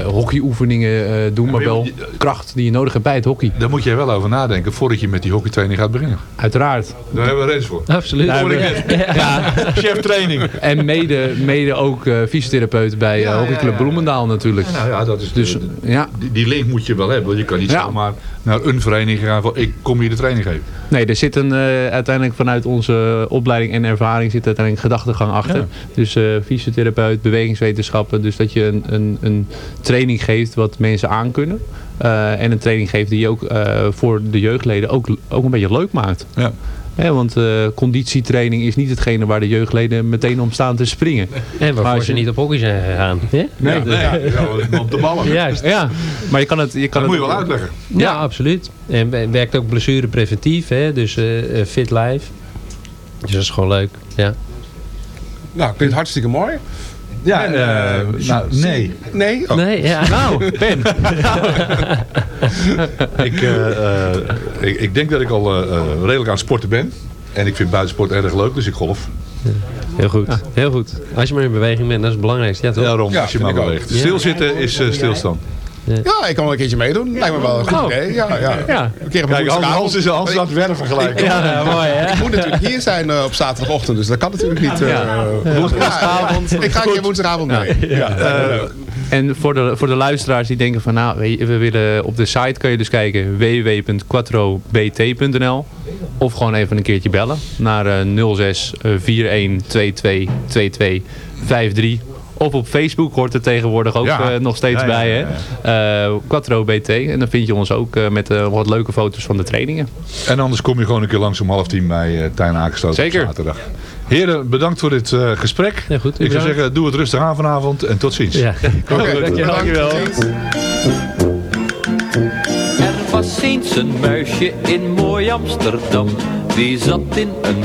hockeyoefeningen doen, maar wel kracht die je nodig hebt bij het hockey. Daar moet jij wel over nadenken voordat je met die hockeytraining gaat beginnen. Uiteraard. Daar hebben we rens voor. Absoluut. Daar hoor ik net. Ja. Chef training. En mede, mede ook eh, fysiotherapeut bij eh, Hockeyclub Bloemendaal natuurlijk. Nou ja, dat is Dus ja, die, die link moet je wel hebben. want Je kan niet zomaar naar een vereniging gaan van ik kom hier de training geven. Nee, er zit een, eh, uiteindelijk vanuit onze opleiding en ervaring zit uiteindelijk een gedachtegang achter. Ja. Dus eh, fysiotherapeut, bewegingswetenschappen. Dus dat je een, een, een training geeft wat mensen aankunnen. Eh, en een training geeft die je ook eh, voor de jeugdleden ook, ook een beetje leuk maakt. Ja. Hè, want eh, conditietraining is niet hetgene waar de jeugdleden meteen om staan te springen. En waarvoor ze niet op hockey zijn gegaan. Ja? Nee, Ja, ja, ja, op de ballen. [laughs] Juist. Ja, maar je kan het... Je kan Dat het moet je wel uitleggen. Ja, absoluut. En we- werkt ook blessurepreventief, hè? dus fit life. Dus dat is gewoon leuk. Ja. Nou, klinkt hartstikke mooi. Ja, En, eh, eh, nou, nee. Nee? Oh. Nee, ja. Nou, Ben. [laughs] ik, eh, eh, ik, ik denk dat ik al redelijk aan het sporten ben. En ik vind buitensport erg leuk, dus ik golf. Heel goed, heel goed. Als je maar in beweging bent, dat is het belangrijkste. Ja, toch? Daarom, Ja, als je maar beweegt. Stilzitten is eh, stilstand. Ja, ik kan wel een keertje meedoen. Lijkt me wel een goed Oh. idee. Ja, ja. Ja. Een keer op Kijk, Hans, is, Hans het werven gelijk. Ja, mooi hè? ik moet natuurlijk hier zijn eh, op zaterdagochtend, dus dat kan natuurlijk niet. eh, Ja. ja, woensdagavond. ik ga een keer woensdagavond mee. Ja. Eh, en voor de, voor de luisteraars die denken van nou, weet je, we willen op de site kan je dus kijken www.quattrobt.nl of gewoon even een keertje bellen naar eh, 06 41 22 22 53 of op Facebook hoort er tegenwoordig ook Ja. eh, nog steeds Ja, ja, bij. ja, hè Eh, Quattro BT. En dan vind je ons ook eh, met wat leuke foto's van de trainingen. En anders kom je gewoon een keer langs om half tien bij uh, Tijn Aangesloten Zeker. op zaterdag. Heren, bedankt voor dit eh, gesprek. Ja, goed, ik zou zeggen, doe het rustig aan vanavond en tot ziens. Ja. [laughs] Oké, Dankjewel. bedankt. Er was eens een muisje in mooi Amsterdam. Die zat in een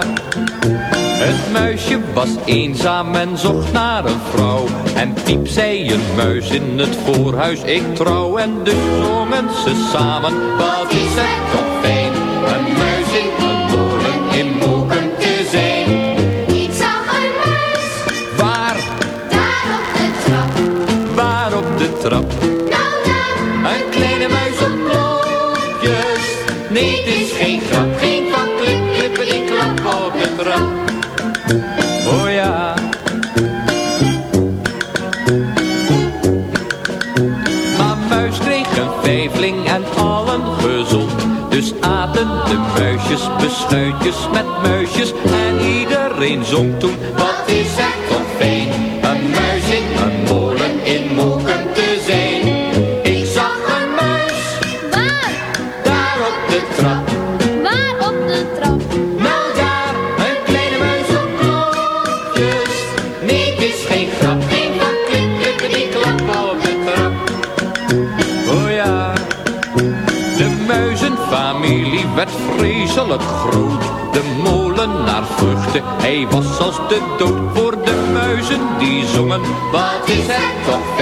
het muisje was eenzaam en zocht naar een vrouw. En piep zei een muis in het voorhuis, ik trouw. En dus zongen ze samen, wat is het toch muisjes beschuitjes met muisjes. En iedereen zong toen, vreselijk groot. De molenaar vluchtte, hij was als de dood voor de muizen die zongen. Wat is het toch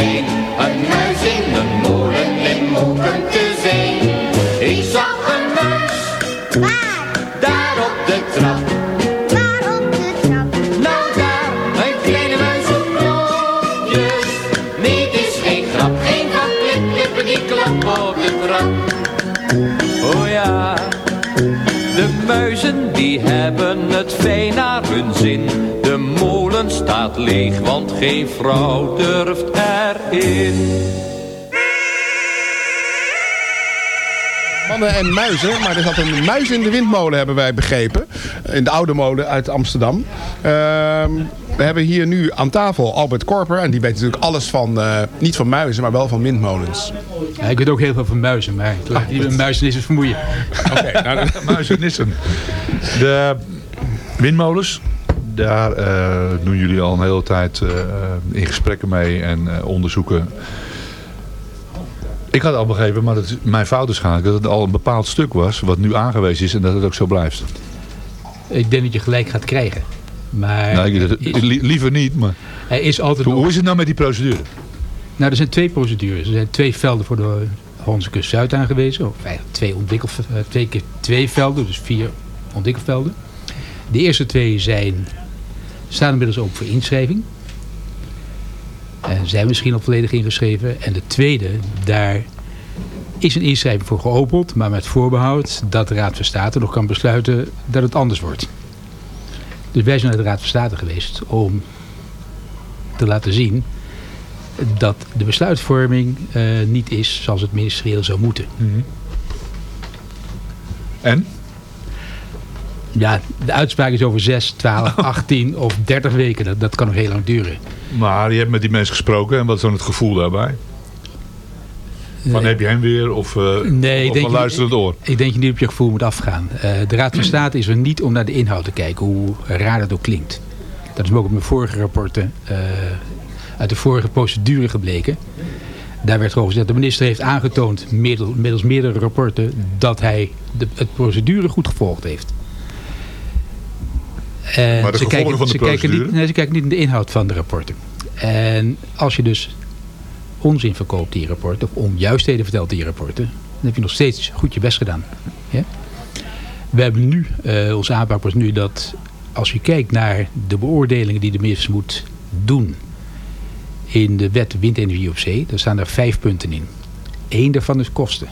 staat leeg, want geen vrouw durft erin. Mannen en muizen, maar er zat een muis in de windmolen, hebben wij begrepen. In de oude molen uit Amsterdam. Ehm, We hebben hier nu aan tafel Albert Korper. En die weet natuurlijk alles van, eh, niet van muizen, maar wel van windmolens. Ja, ik weet ook heel veel van muizen, maar ik niet met muizenissen vermoeien. Oké, nou, [laughs] Muizenissen. De windmolens, daar eh, doen jullie al een hele tijd eh, in gesprekken mee en eh, onderzoeken. Ik had al begrepen, maar dat is mijn fout waarschijnlijk, dat het al een bepaald stuk was wat nu aangewezen is en dat het ook zo blijft. Ik denk dat je gelijk gaat krijgen. Maar Nou, ik- dat- li- liever niet, maar er is altijd hoe, nog- hoe is het nou met die procedure? Nou, er zijn twee procedures. Er zijn twee velden voor de Hollandse kust Zuid aangewezen. Of eigenlijk twee, ontwikkel, twee keer twee velden, dus vier ontwikkelvelden. De eerste twee zijn, staan inmiddels ook voor inschrijving. En zijn misschien al volledig ingeschreven. En de tweede, daar is een inschrijving voor geopend. Maar met voorbehoud dat de Raad van State nog kan besluiten dat het anders wordt. Dus wij zijn naar de Raad van State geweest om te laten zien dat de besluitvorming eh, niet is zoals het ministerieel zou moeten. En? Ja, de uitspraak is over 6, 12, 18 of 30 weken. Dat, dat kan nog heel lang duren. Maar je hebt met die mensen gesproken en wat is dan het gevoel daarbij? Van heb je hem weer of, eh Nee, ik of luisterend oor? ik denk je niet op je gevoel moet afgaan. Eh, de Raad van State is er niet om naar de inhoud te kijken, hoe raar dat ook klinkt. Dat is me ook op mijn vorige rapporten, eh, uit de vorige procedure gebleken. Daar werd gewoon gezegd, de minister heeft aangetoond, middel- middels meerdere rapporten, dat hij de, het procedure goed gevolgd heeft. Maar de ze kijken, van de ze kijken niet, nee, ze kijken niet naar de inhoud van de rapporten. En als je dus onzin verkoopt die rapporten, of onjuistheden vertelt die rapporten, dan heb je nog steeds goed je best gedaan. Ja? We hebben nu, eh, onze aanpak was nu dat als je kijkt naar de beoordelingen die de minister moet doen in de wet windenergie op zee, daar staan er vijf punten in. Eén daarvan is kosten.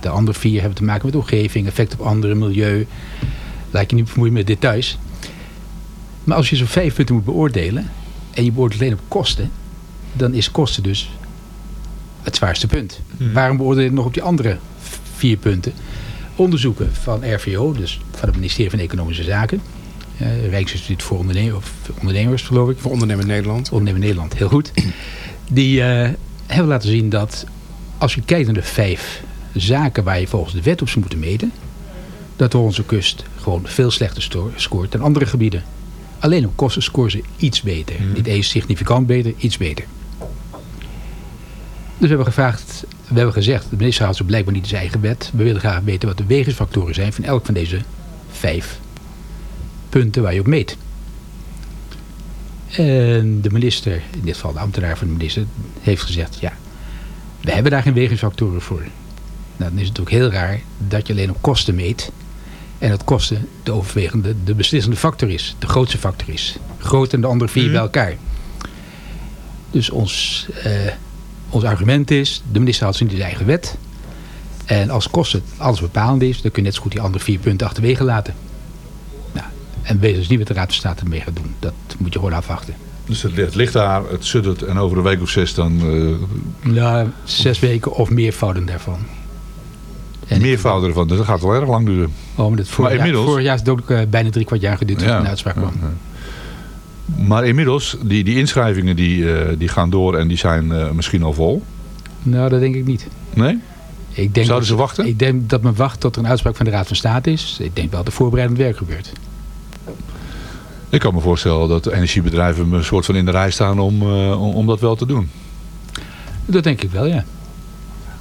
De andere vier hebben te maken met omgeving, effect op anderen, milieu. Laat je niet vermoeien met details. Maar als je zo'n vijf punten moet beoordelen en je beoordeelt alleen op kosten, dan is kosten dus het zwaarste punt. Waarom beoordeel je nog op die andere vier punten? Onderzoeken van RVO, dus van het ministerie van Economische Zaken. eh Rijksinstituut voor Ondernemers, of ondernemers geloof ik. Voor Ondernemer Nederland. Ondernemer Nederland, heel goed. [clears throat] Die eh, hebben laten zien dat als je kijkt naar de vijf zaken waar je volgens de wet op zou moeten meten, dat de onze kust gewoon veel slechter scoort dan andere gebieden. Alleen op kosten scoren ze iets beter. Niet eens significant beter, iets beter. Dus we hebben gevraagd, we hebben gezegd, de minister houdt zo blijkbaar niet zijn eigen wet. We willen graag weten wat de wegingsfactoren zijn van elk van deze vijf punten waar je op meet. En de minister, in dit geval de ambtenaar van de minister, heeft gezegd, ja, we hebben daar geen wegingsfactoren voor. Nou, dan is het ook heel raar dat je alleen op kosten meet. En dat kosten de overwegende, de beslissende factor is. De grootste factor is. Groter dan de andere vier bij elkaar. Dus ons, eh, ons argument is, de minister had zijn eigen wet. En als kosten alles bepalend is, dan kun je net zo goed die andere vier punten achterwege laten. Nou, en weet dus niet wat de Raad van State ermee gaat doen. Dat moet je gewoon afwachten. Dus het, het ligt daar, het suddert en over een week of zes dan eh Nou, zes weken of meervouden daarvan. Meervoud ervan. Dus dat gaat wel erg lang duren. Oh, maar, dat vorig, Maar jaar, inmiddels- vorig jaar is het ook eh, bijna drie kwart jaar geduurd Ja. een uitspraak kwam. Maar inmiddels, die, die inschrijvingen die, eh, die gaan door en die zijn eh, misschien al vol. Nou, dat denk ik niet. Nee? Ik denk Zouden dat, ze wachten? Ik denk dat men wacht tot er een uitspraak van de Raad van State is. Ik denk wel dat er voorbereidend werk gebeurt. Ik kan me voorstellen dat energiebedrijven een soort van in de rij staan om, om, om dat wel te doen. Dat denk ik wel, ja.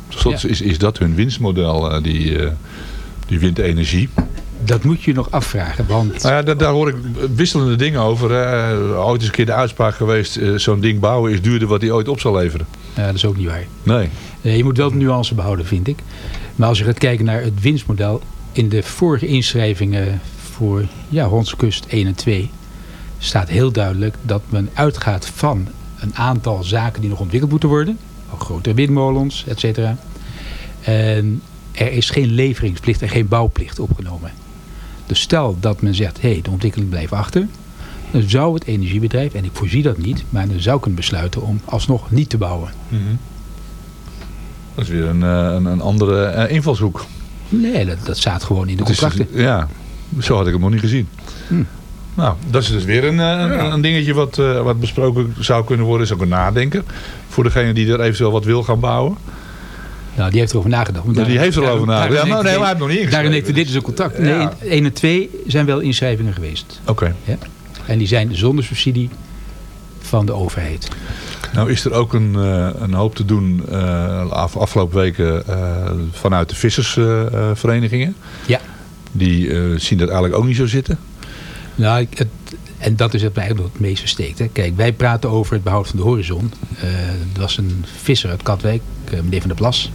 Dus dat is, is dat hun winstmodel, eh, die, eh, die windenergie? Dat moet je nog afvragen, want... Nou ja, daar, daar hoor ik wisselende dingen over. hè. Ooit is een keer de uitspraak geweest, eh, zo'n ding bouwen is duurder wat hij ooit op zal leveren. Ja, dat is ook niet waar. Nee. Nee, je moet wel de nuance behouden, vind ik. Maar als je gaat kijken naar het winstmodel... in de vorige inschrijvingen voor ja, Hollandse Kust 1 en 2... staat heel duidelijk dat men uitgaat van een aantal zaken die nog ontwikkeld moeten worden. Grotere windmolens, et cetera. En er is geen leveringsplicht en geen bouwplicht opgenomen. Dus stel dat men zegt, hé, hey, de ontwikkeling blijft achter... dan zou het energiebedrijf, en ik voorzie dat niet... maar dan zou kunnen besluiten om alsnog niet te bouwen. Dat is weer een, eh, een, een andere eh, invalshoek. Nee, dat, dat staat gewoon in de is- contracten. ja, zo had ik het nog niet gezien. Hm. Nou, dat is dus weer een, eh, een, een dingetje wat, eh, wat besproken zou kunnen worden. Is ook een nadenken. Voor degene die er eventueel wat wil gaan bouwen. Nou, die heeft erover nagedacht. Ja, die heeft erover nagedacht. Ja, maar nee, maar hij heeft nog niet Daarin ingeschreven. heeft dit is een contact. Nee, Ja. 1 en 2 zijn wel inschrijvingen geweest. Oké. Ja. En die zijn zonder subsidie van de overheid. Nou is er ook een, eh, een hoop te doen eh, af, afgelopen weken eh, vanuit de vissersverenigingen. Ja. Die eh, zien dat eigenlijk ook niet zo zitten. Nou, het, en dat is het mij eigenlijk het meest versteekt. Hè. Kijk, wij praten over het behoud van de horizon. Eh, er was een visser uit Katwijk, eh, meneer Van der Plas.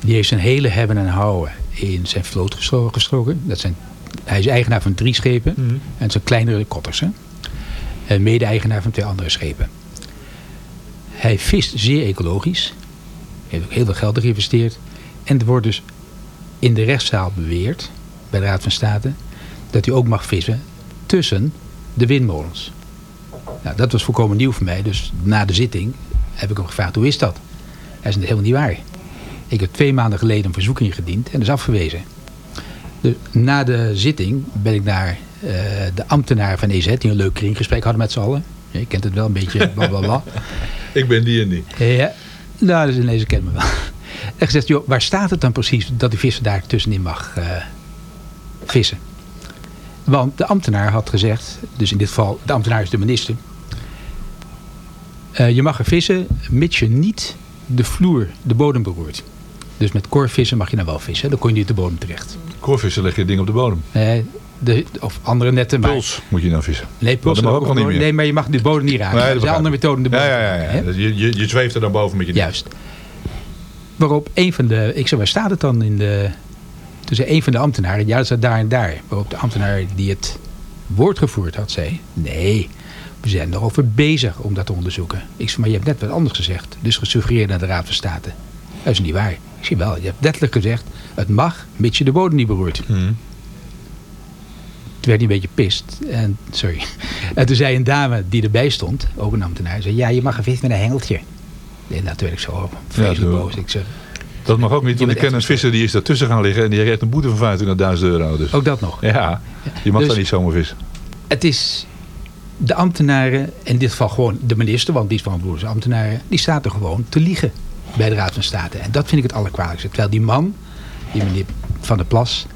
Die heeft zijn hele hebben en houden in zijn vloot gestro- gestoken. Dat zijn, hij is eigenaar van drie schepen. En het zijn kleinere kotters. Hè. En mede-eigenaar van twee andere schepen. Hij vist zeer ecologisch. Heeft ook heel veel geld geïnvesteerd. En er wordt dus in de rechtszaal beweerd, bij de Raad van State, dat hij ook mag vissen tussen de windmolens. Nou, dat was volkomen nieuw voor mij. Dus na de zitting heb ik hem gevraagd, hoe is dat? Hij zei, helemaal niet waar. Ik heb twee maanden geleden een verzoek ingediend en is afgewezen. Dus na de zitting ben ik naar eh, de ambtenaar van EZ, die een leuk kringgesprek hadden met z'n allen. Je kent het wel een beetje, [laughs] bla bla bla. Ik ben die en die. Ja, nou, dus deze kent me wel. [laughs] En gezegd, joh, waar staat het dan precies dat die visser daar tussenin mag eh, vissen? Want de ambtenaar had gezegd, dus in dit geval, de ambtenaar is de minister. eh, je mag er vissen, mits je niet de vloer, de bodem beroert. Dus met korvissen mag je dan wel vissen, dan kon je niet op de bodem terecht. Koorvissen leg je ding op de bodem. Nee, de, of andere netten. Maar, Puls moet je dan vissen. Nee, puls mag ook al niet meer. Nee, maar je mag de bodem niet raken. Nee, dat zijn andere begrijp methoden om de Ja, bodem ja, ja. hè? ja. Je, je, je zweeft er dan boven met je. Juist. Waarop een van de, ik zei, waar staat het dan in de... Toen zei een van de ambtenaren, ja, dat staat daar en daar. Waarop de ambtenaar die het woord gevoerd had, zei, nee, we zijn er over bezig om dat te onderzoeken. Ik zei, maar je hebt net wat anders gezegd. Dus gesuggereerd naar de Raad van State. Dat is niet waar. Ik zie wel, je hebt letterlijk gezegd, het mag, mits je de bodem niet beroert. Hmm. Toen werd hij een beetje pist. En, sorry. En toen zei een dame die erbij stond, ook een ambtenaar, zei, ja, je mag een vis met een hengeltje. En dat werd ik zo vreselijk Ja, boos. Ik zei, Dat mag ook niet, want ik ken een visser die is daartussen gaan liggen en die heeft een boete van 25.000 euro. Dus. Ook dat nog? Ja, je mag Dus- daar niet zomaar vissen. Het is de ambtenaren, in dit geval gewoon de minister, want die is van broers ambtenaren, die staat er gewoon te liegen bij de Raad van State. En dat vind ik het allerkwalijkste. Terwijl die man, die meneer Van der Plas,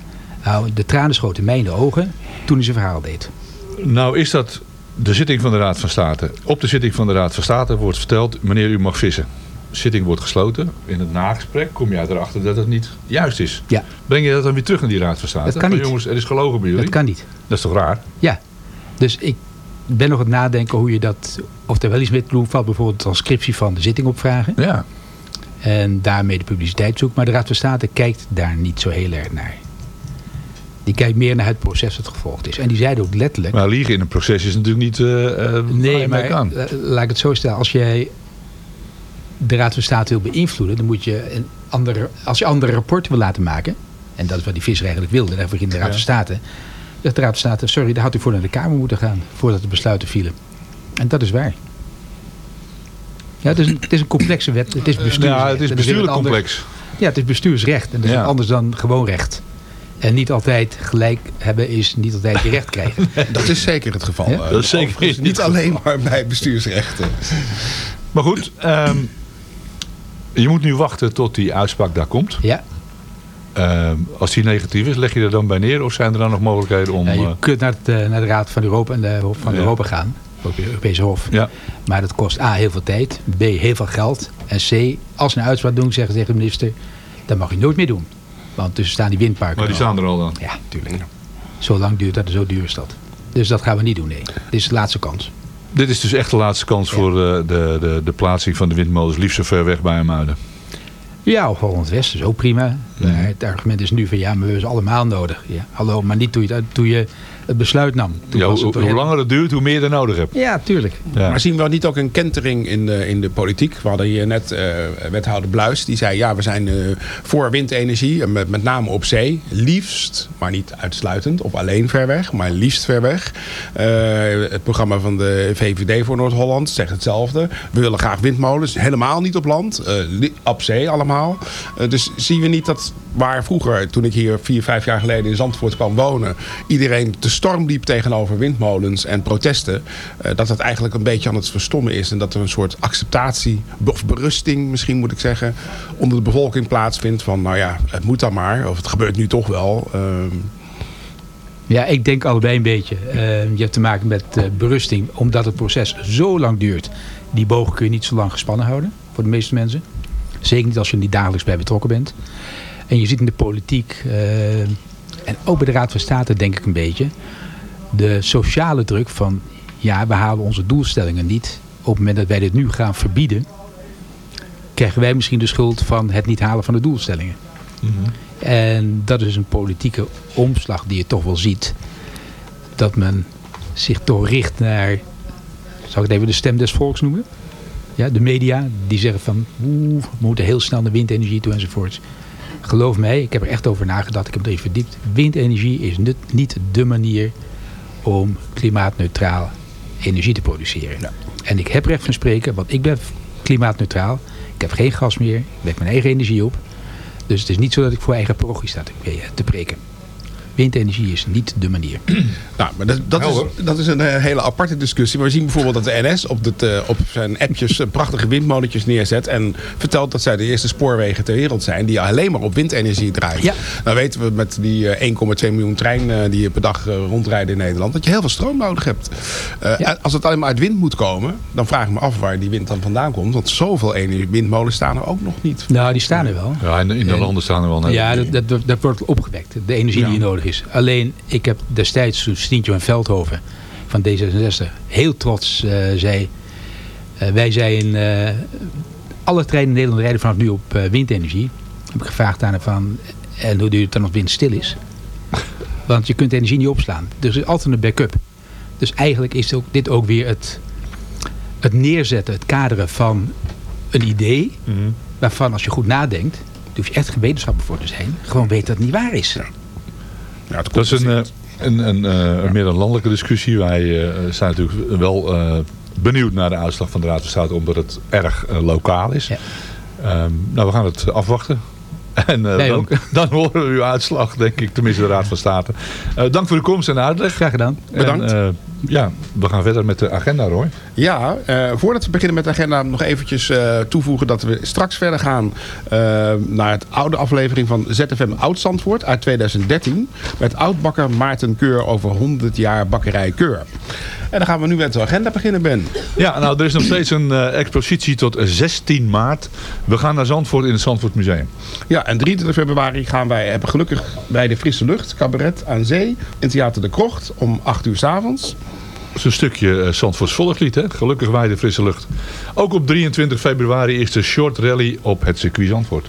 nou, de tranen schoten mij in de ogen toen hij zijn verhaal deed. Nou is dat de zitting van de Raad van State. Op de zitting van de Raad van State wordt verteld, meneer u mag vissen. Zitting wordt gesloten. In het nagesprek kom je erachter dat het niet juist is. Ja. Breng je dat dan weer terug in die Raad van State? Dat kan niet. Jongens, er is gelogen bij jullie. Dat kan niet. Dat is toch raar? Ja, dus ik ben nog aan het nadenken hoe je dat, of er wel iets mee te doen valt, bijvoorbeeld de transcriptie van de zitting opvragen. Ja. En daarmee de publiciteit zoeken. Maar de Raad van State kijkt daar niet zo heel erg naar. Die kijkt meer naar het proces dat gevolgd is. En die zeiden ook letterlijk... Maar liegen in een proces is natuurlijk niet eh eh, waar Nee, maar kan. la- laat ik het zo stellen. Als jij de Raad van State wil beïnvloeden, dan moet je een andere, als je andere rapporten wil laten maken, en dat is wat die visser eigenlijk wilde, daarvoor ging de Raad van State, zegt de Raad van State, sorry, daar had u voor naar de Kamer moeten gaan, voordat de besluiten vielen. En dat is waar. Ja, het is een, het is een complexe wet. Het is bestuursrecht. Ja, het is Dat bestuurlijk complex. Ja, het is bestuursrecht. En dat is Ja. anders dan gewoon recht. En niet altijd gelijk hebben is niet altijd je recht krijgen. [laughs] Dat is zeker het geval. Ja? Eh, Dat is zeker niet niet alleen maar bij bestuursrechten. Maar goed, ehm, je moet nu wachten tot die uitspraak daar komt. Ja. Ehm, als die negatief is, leg je er dan bij neer? Of zijn er dan nog mogelijkheden om... Ja, je eh, kunt naar, het, eh, naar de Raad van Europa en de Hof van Ja. Europa gaan. Ook de Europese Hof. Ja. Maar dat kost A, heel veel tijd. B, heel veel geld. En C, als ze een uitspraak doen, zeggen ze tegen de minister... dat mag je nooit meer doen. Want tussen staan die windparken. maar die staan er al dan? Ja, tuurlijk. Zo lang duurt dat en zo duur is dat. Dus dat gaan we niet doen, nee. Dit is de laatste kans. Dit is dus echt de laatste kans voor eh, de, de, de plaatsing van de windmolens. Liefst zo ver weg bij Amuiden. Ja, of Holland West is ook prima. Maar het argument is nu van ja, maar we hebben ze allemaal nodig. Ja, hallo, maar niet toen je, toen je het besluit nam. Toen Ja, was hoe, het hoe toch- langer het duurt, hoe meer je er nodig hebt. Ja, tuurlijk. Ja. Maar zien we niet ook een kentering in de, in de politiek? We hadden hier net eh, wethouder Bluis. Die zei ja, we zijn eh, voor windenergie. en Met, met name op zee. Liefst, maar niet uitsluitend. Of alleen ver weg. Maar liefst ver weg. Eh, het programma van de VVD voor Noord-Holland zegt hetzelfde. We willen graag windmolens. Helemaal niet op land. eh, op zee allemaal. Eh, dus zien we niet dat waar vroeger, toen ik hier vier, vijf jaar geleden in Zandvoort kwam wonen, iedereen de storm liep tegenover windmolens en protesten, eh, dat dat eigenlijk een beetje aan het verstommen is. En dat er een soort acceptatie, of berusting misschien moet ik zeggen, onder de bevolking plaatsvindt van, nou ja, het moet dan maar, of het gebeurt nu toch wel. Ehm, Ja, ik denk allebei een beetje. Eh, je hebt te maken met eh, berusting, omdat het proces zo lang duurt. Die boog kun je niet zo lang gespannen houden, voor de meeste mensen. Zeker niet als je er niet dagelijks bij betrokken bent. En je ziet in de politiek, eh, en ook bij de Raad van State denk ik een beetje, de sociale druk van, ja, we halen onze doelstellingen niet. Op het moment dat wij dit nu gaan verbieden, krijgen wij misschien de schuld van het niet halen van de doelstellingen. En dat is een politieke omslag die je toch wel ziet. Dat men zich toch richt naar, zal ik het even de stem des volks noemen? Ja, de media, die zeggen van, oeh, we moeten heel snel naar windenergie toe enzovoorts. Geloof mij, ik heb er echt over nagedacht, ik heb erin verdiept. Windenergie is niet, de manier om klimaatneutraal energie te produceren. En ik heb recht van spreken, want ik ben klimaatneutraal. Ik heb geen gas meer, ik wek mijn eigen energie op. Dus het is niet zo dat ik voor eigen parochie sta te, te preken. Windenergie is niet de manier. [clears throat] Nou, maar dat, dat, is, dat is een eh, hele aparte discussie. Maar we zien bijvoorbeeld dat de NS op, het, eh, op zijn appjes eh, prachtige windmolentjes neerzet. En vertelt dat zij de eerste spoorwegen ter wereld zijn die alleen maar op windenergie draaien. Ja. Nou weten we met die eh, 1,2 miljoen treinen die per dag rondrijden in Nederland. Dat je heel veel stroom nodig hebt. Eh, Als het alleen maar uit wind moet komen. Dan vraag ik me af waar die wind dan vandaan komt. Want zoveel energie, windmolens staan er ook nog niet. Nou, die staan er wel. Ja, in, in de En- landen staan er wel. net. Ja, dat, dat, dat wordt opgewekt. De energie die nodig is. Alleen, ik heb destijds toen Stientje en Veldhoven van D66 heel trots eh, zei... eh, wij zijn... eh, alle treinen in Nederland rijden vanaf nu op windenergie. Heb ik gevraagd aan hem van... En hoe je het dan als wind stil is? [laughs] Want je kunt de energie niet opslaan. Dus er is altijd een backup. Dus eigenlijk is ook, dit ook weer het, het neerzetten, het kaderen van een idee... waarvan als je goed nadenkt... daar hoef je echt geen wetenschapper voor te zijn. Gewoon weet dat het niet waar is. Dat is een, eh, een, een, eh, een meer een landelijke discussie. Wij eh, zijn natuurlijk wel eh, benieuwd naar de uitslag van de Raad van State, omdat het erg lokaal is. Ehm, nou, we gaan het afwachten. [laughs] En eh, dan, [laughs] dan horen we uw uitslag, denk ik, tenminste de Raad van State. Eh, dank voor de komst en de uitleg. Graag gedaan. Bedankt. En, eh, ja, we gaan verder met de agenda, Roy. Ja, eh, voordat we beginnen met de agenda nog eventjes eh, toevoegen dat we straks verder gaan eh, naar het oude aflevering van ZFM Oud Zandvoort uit 2013 met oudbakker Maarten Keur over 100 jaar bakkerij Keur. En dan gaan we nu met de agenda beginnen, Ben. Ja, nou, er is nog steeds een expositie tot 16 maart. We gaan naar Zandvoort in het Zandvoort Museum. Ja, en 23 februari gaan wij hebben gelukkig bij de Frisse Lucht cabaret aan zee in Theater de Krocht om 8 uur 's avonds. Een stukje eh, Zandvoorts volkslied, hè? Gelukkig wij de frisse lucht. Ook op 23 februari is de short rally op het circuit Zandvoort.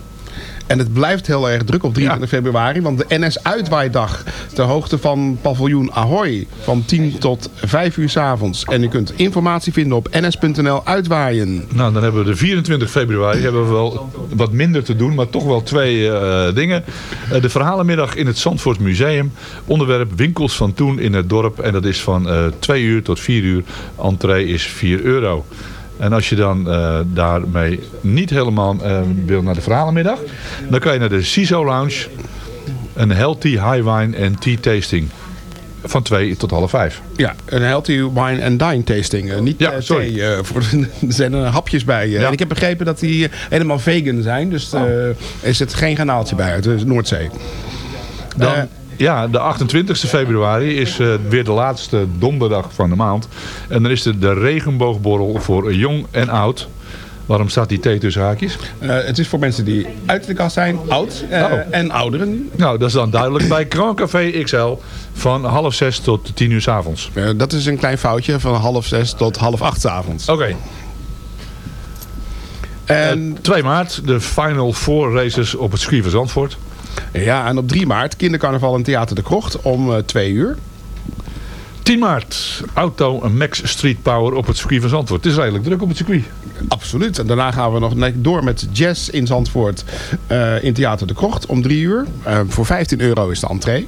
En het blijft heel erg druk op 23 februari. Want de NS Uitwaaidag ter hoogte van paviljoen Ahoy. Van 10 tot 5 uur 's avonds. En u kunt informatie vinden op ns.nl uitwaaien. Nou, dan hebben we de 24 februari hebben we wel wat minder te doen, maar toch wel twee eh, dingen. Eh, de verhalenmiddag in het Zandvoort Museum. Onderwerp winkels van toen in het dorp. En dat is van eh 2 uur tot 4 uur. Entree is 4 euro. En als je dan eh, daarmee niet helemaal eh, wil naar de verhalenmiddag, dan kan je naar de CISO Lounge. Een healthy high wine en tea tasting. Van 2 tot half 5. Ja, een healthy wine and dine tasting. Eh, niet Ja, eh, sorry. thee. voor, [laughs] er zijn er hapjes bij. eh. En ik heb begrepen dat die helemaal vegan zijn. Dus er zit geen garnaaltje bij uit de Noordzee. Dan, ja, de 28 februari is eh, weer de laatste donderdag van de maand. En dan is er de regenboogborrel voor jong en oud. Waarom staat die thee tussen haakjes? Eh, het is voor mensen die uit de kast zijn, oud eh, Oh. en ouderen. Nou, dat is dan duidelijk bij Grand Café XL van half zes tot tien uur s avonds. Dat is een klein foutje van half zes tot half acht 's avonds. Oké. En 2 maart, de Final Four races op het van Zandvoort. Ja, en op 3 maart kindercarnaval in Theater de Krocht om eh 2 uur. 10 maart, Auto Max Street Power op het circuit van Zandvoort. Het is redelijk druk op het circuit. Absoluut. En daarna gaan we nog door met jazz in Zandvoort eh, in Theater de Krocht om 3 uur. Eh, voor 15 euro is de entree.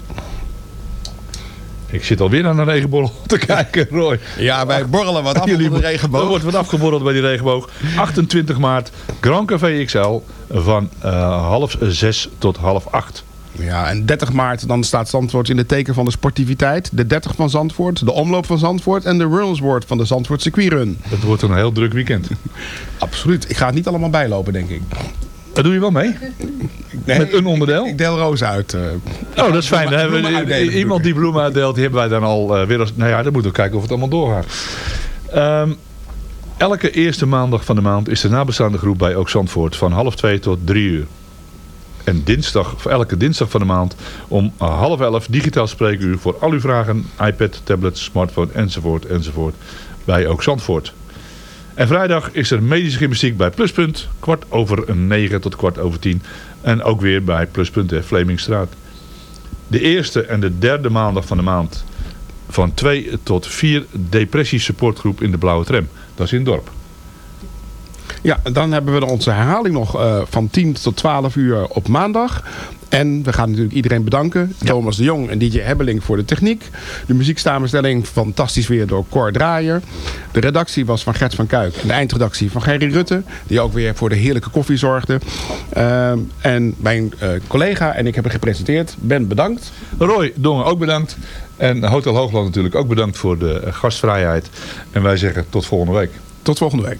Ik zit alweer naar een regenborrel [laughs] te kijken, Roy. Ja, wij borrelen wat af [laughs] Jullie op de regenboog. Er wordt wat afgeborreld bij die regenboog. 28 maart, Grand Café XL van eh, half zes tot half acht. Ja, en 30 maart dan staat Zandvoort in het teken van de sportiviteit. De 30 van Zandvoort, de omloop van Zandvoort en de Runnelsboard van de Zandvoort circuitrun. Het wordt een heel druk weekend. [laughs] Absoluut. Ik ga het niet allemaal bijlopen, denk ik. Daar doe je wel mee? Met een onderdeel? Ik deel rozen uit. eh. Oh, dat is fijn. Hebben we uitdelen, iemand die bloemen uitdeelt, die hebben wij dan al eh, weer als... Nou ja, dan moeten we kijken of het allemaal doorgaat. Ehm, elke eerste maandag van de maand is de nabestaande groep bij Ook Zandvoort van half twee tot drie uur. En dinsdag, voor elke dinsdag van de maand om half elf digitaal spreekuur voor al uw vragen, iPad, tablet, smartphone enzovoort enzovoort bij Ook Zandvoort. En vrijdag is er medische gymnastiek bij Pluspunt, kwart over negen tot kwart over tien. En ook weer bij Pluspunt, hè, Vlemingstraat. De eerste en de derde maandag van de maand van 2 tot 4 depressie supportgroep in de Blauwe Tram. Dat is in het dorp. Ja, dan hebben we onze herhaling nog eh, van 10 tot 12 uur op maandag. En we gaan natuurlijk iedereen bedanken. Thomas de Jong en DJ Hebbeling voor de techniek. De muzieksamenstelling fantastisch weer door Cor Draaier. De redactie was van Gert van Kuik. En de eindredactie van Gerry Rutte. Die ook weer voor de heerlijke koffie zorgde. Ehm, en mijn eh, collega en ik hebben gepresenteerd. Ben bedankt. Roy Dongen ook bedankt. En Hotel Hoogland natuurlijk ook bedankt voor de eh, gastvrijheid. En wij zeggen tot volgende week. Tot volgende week.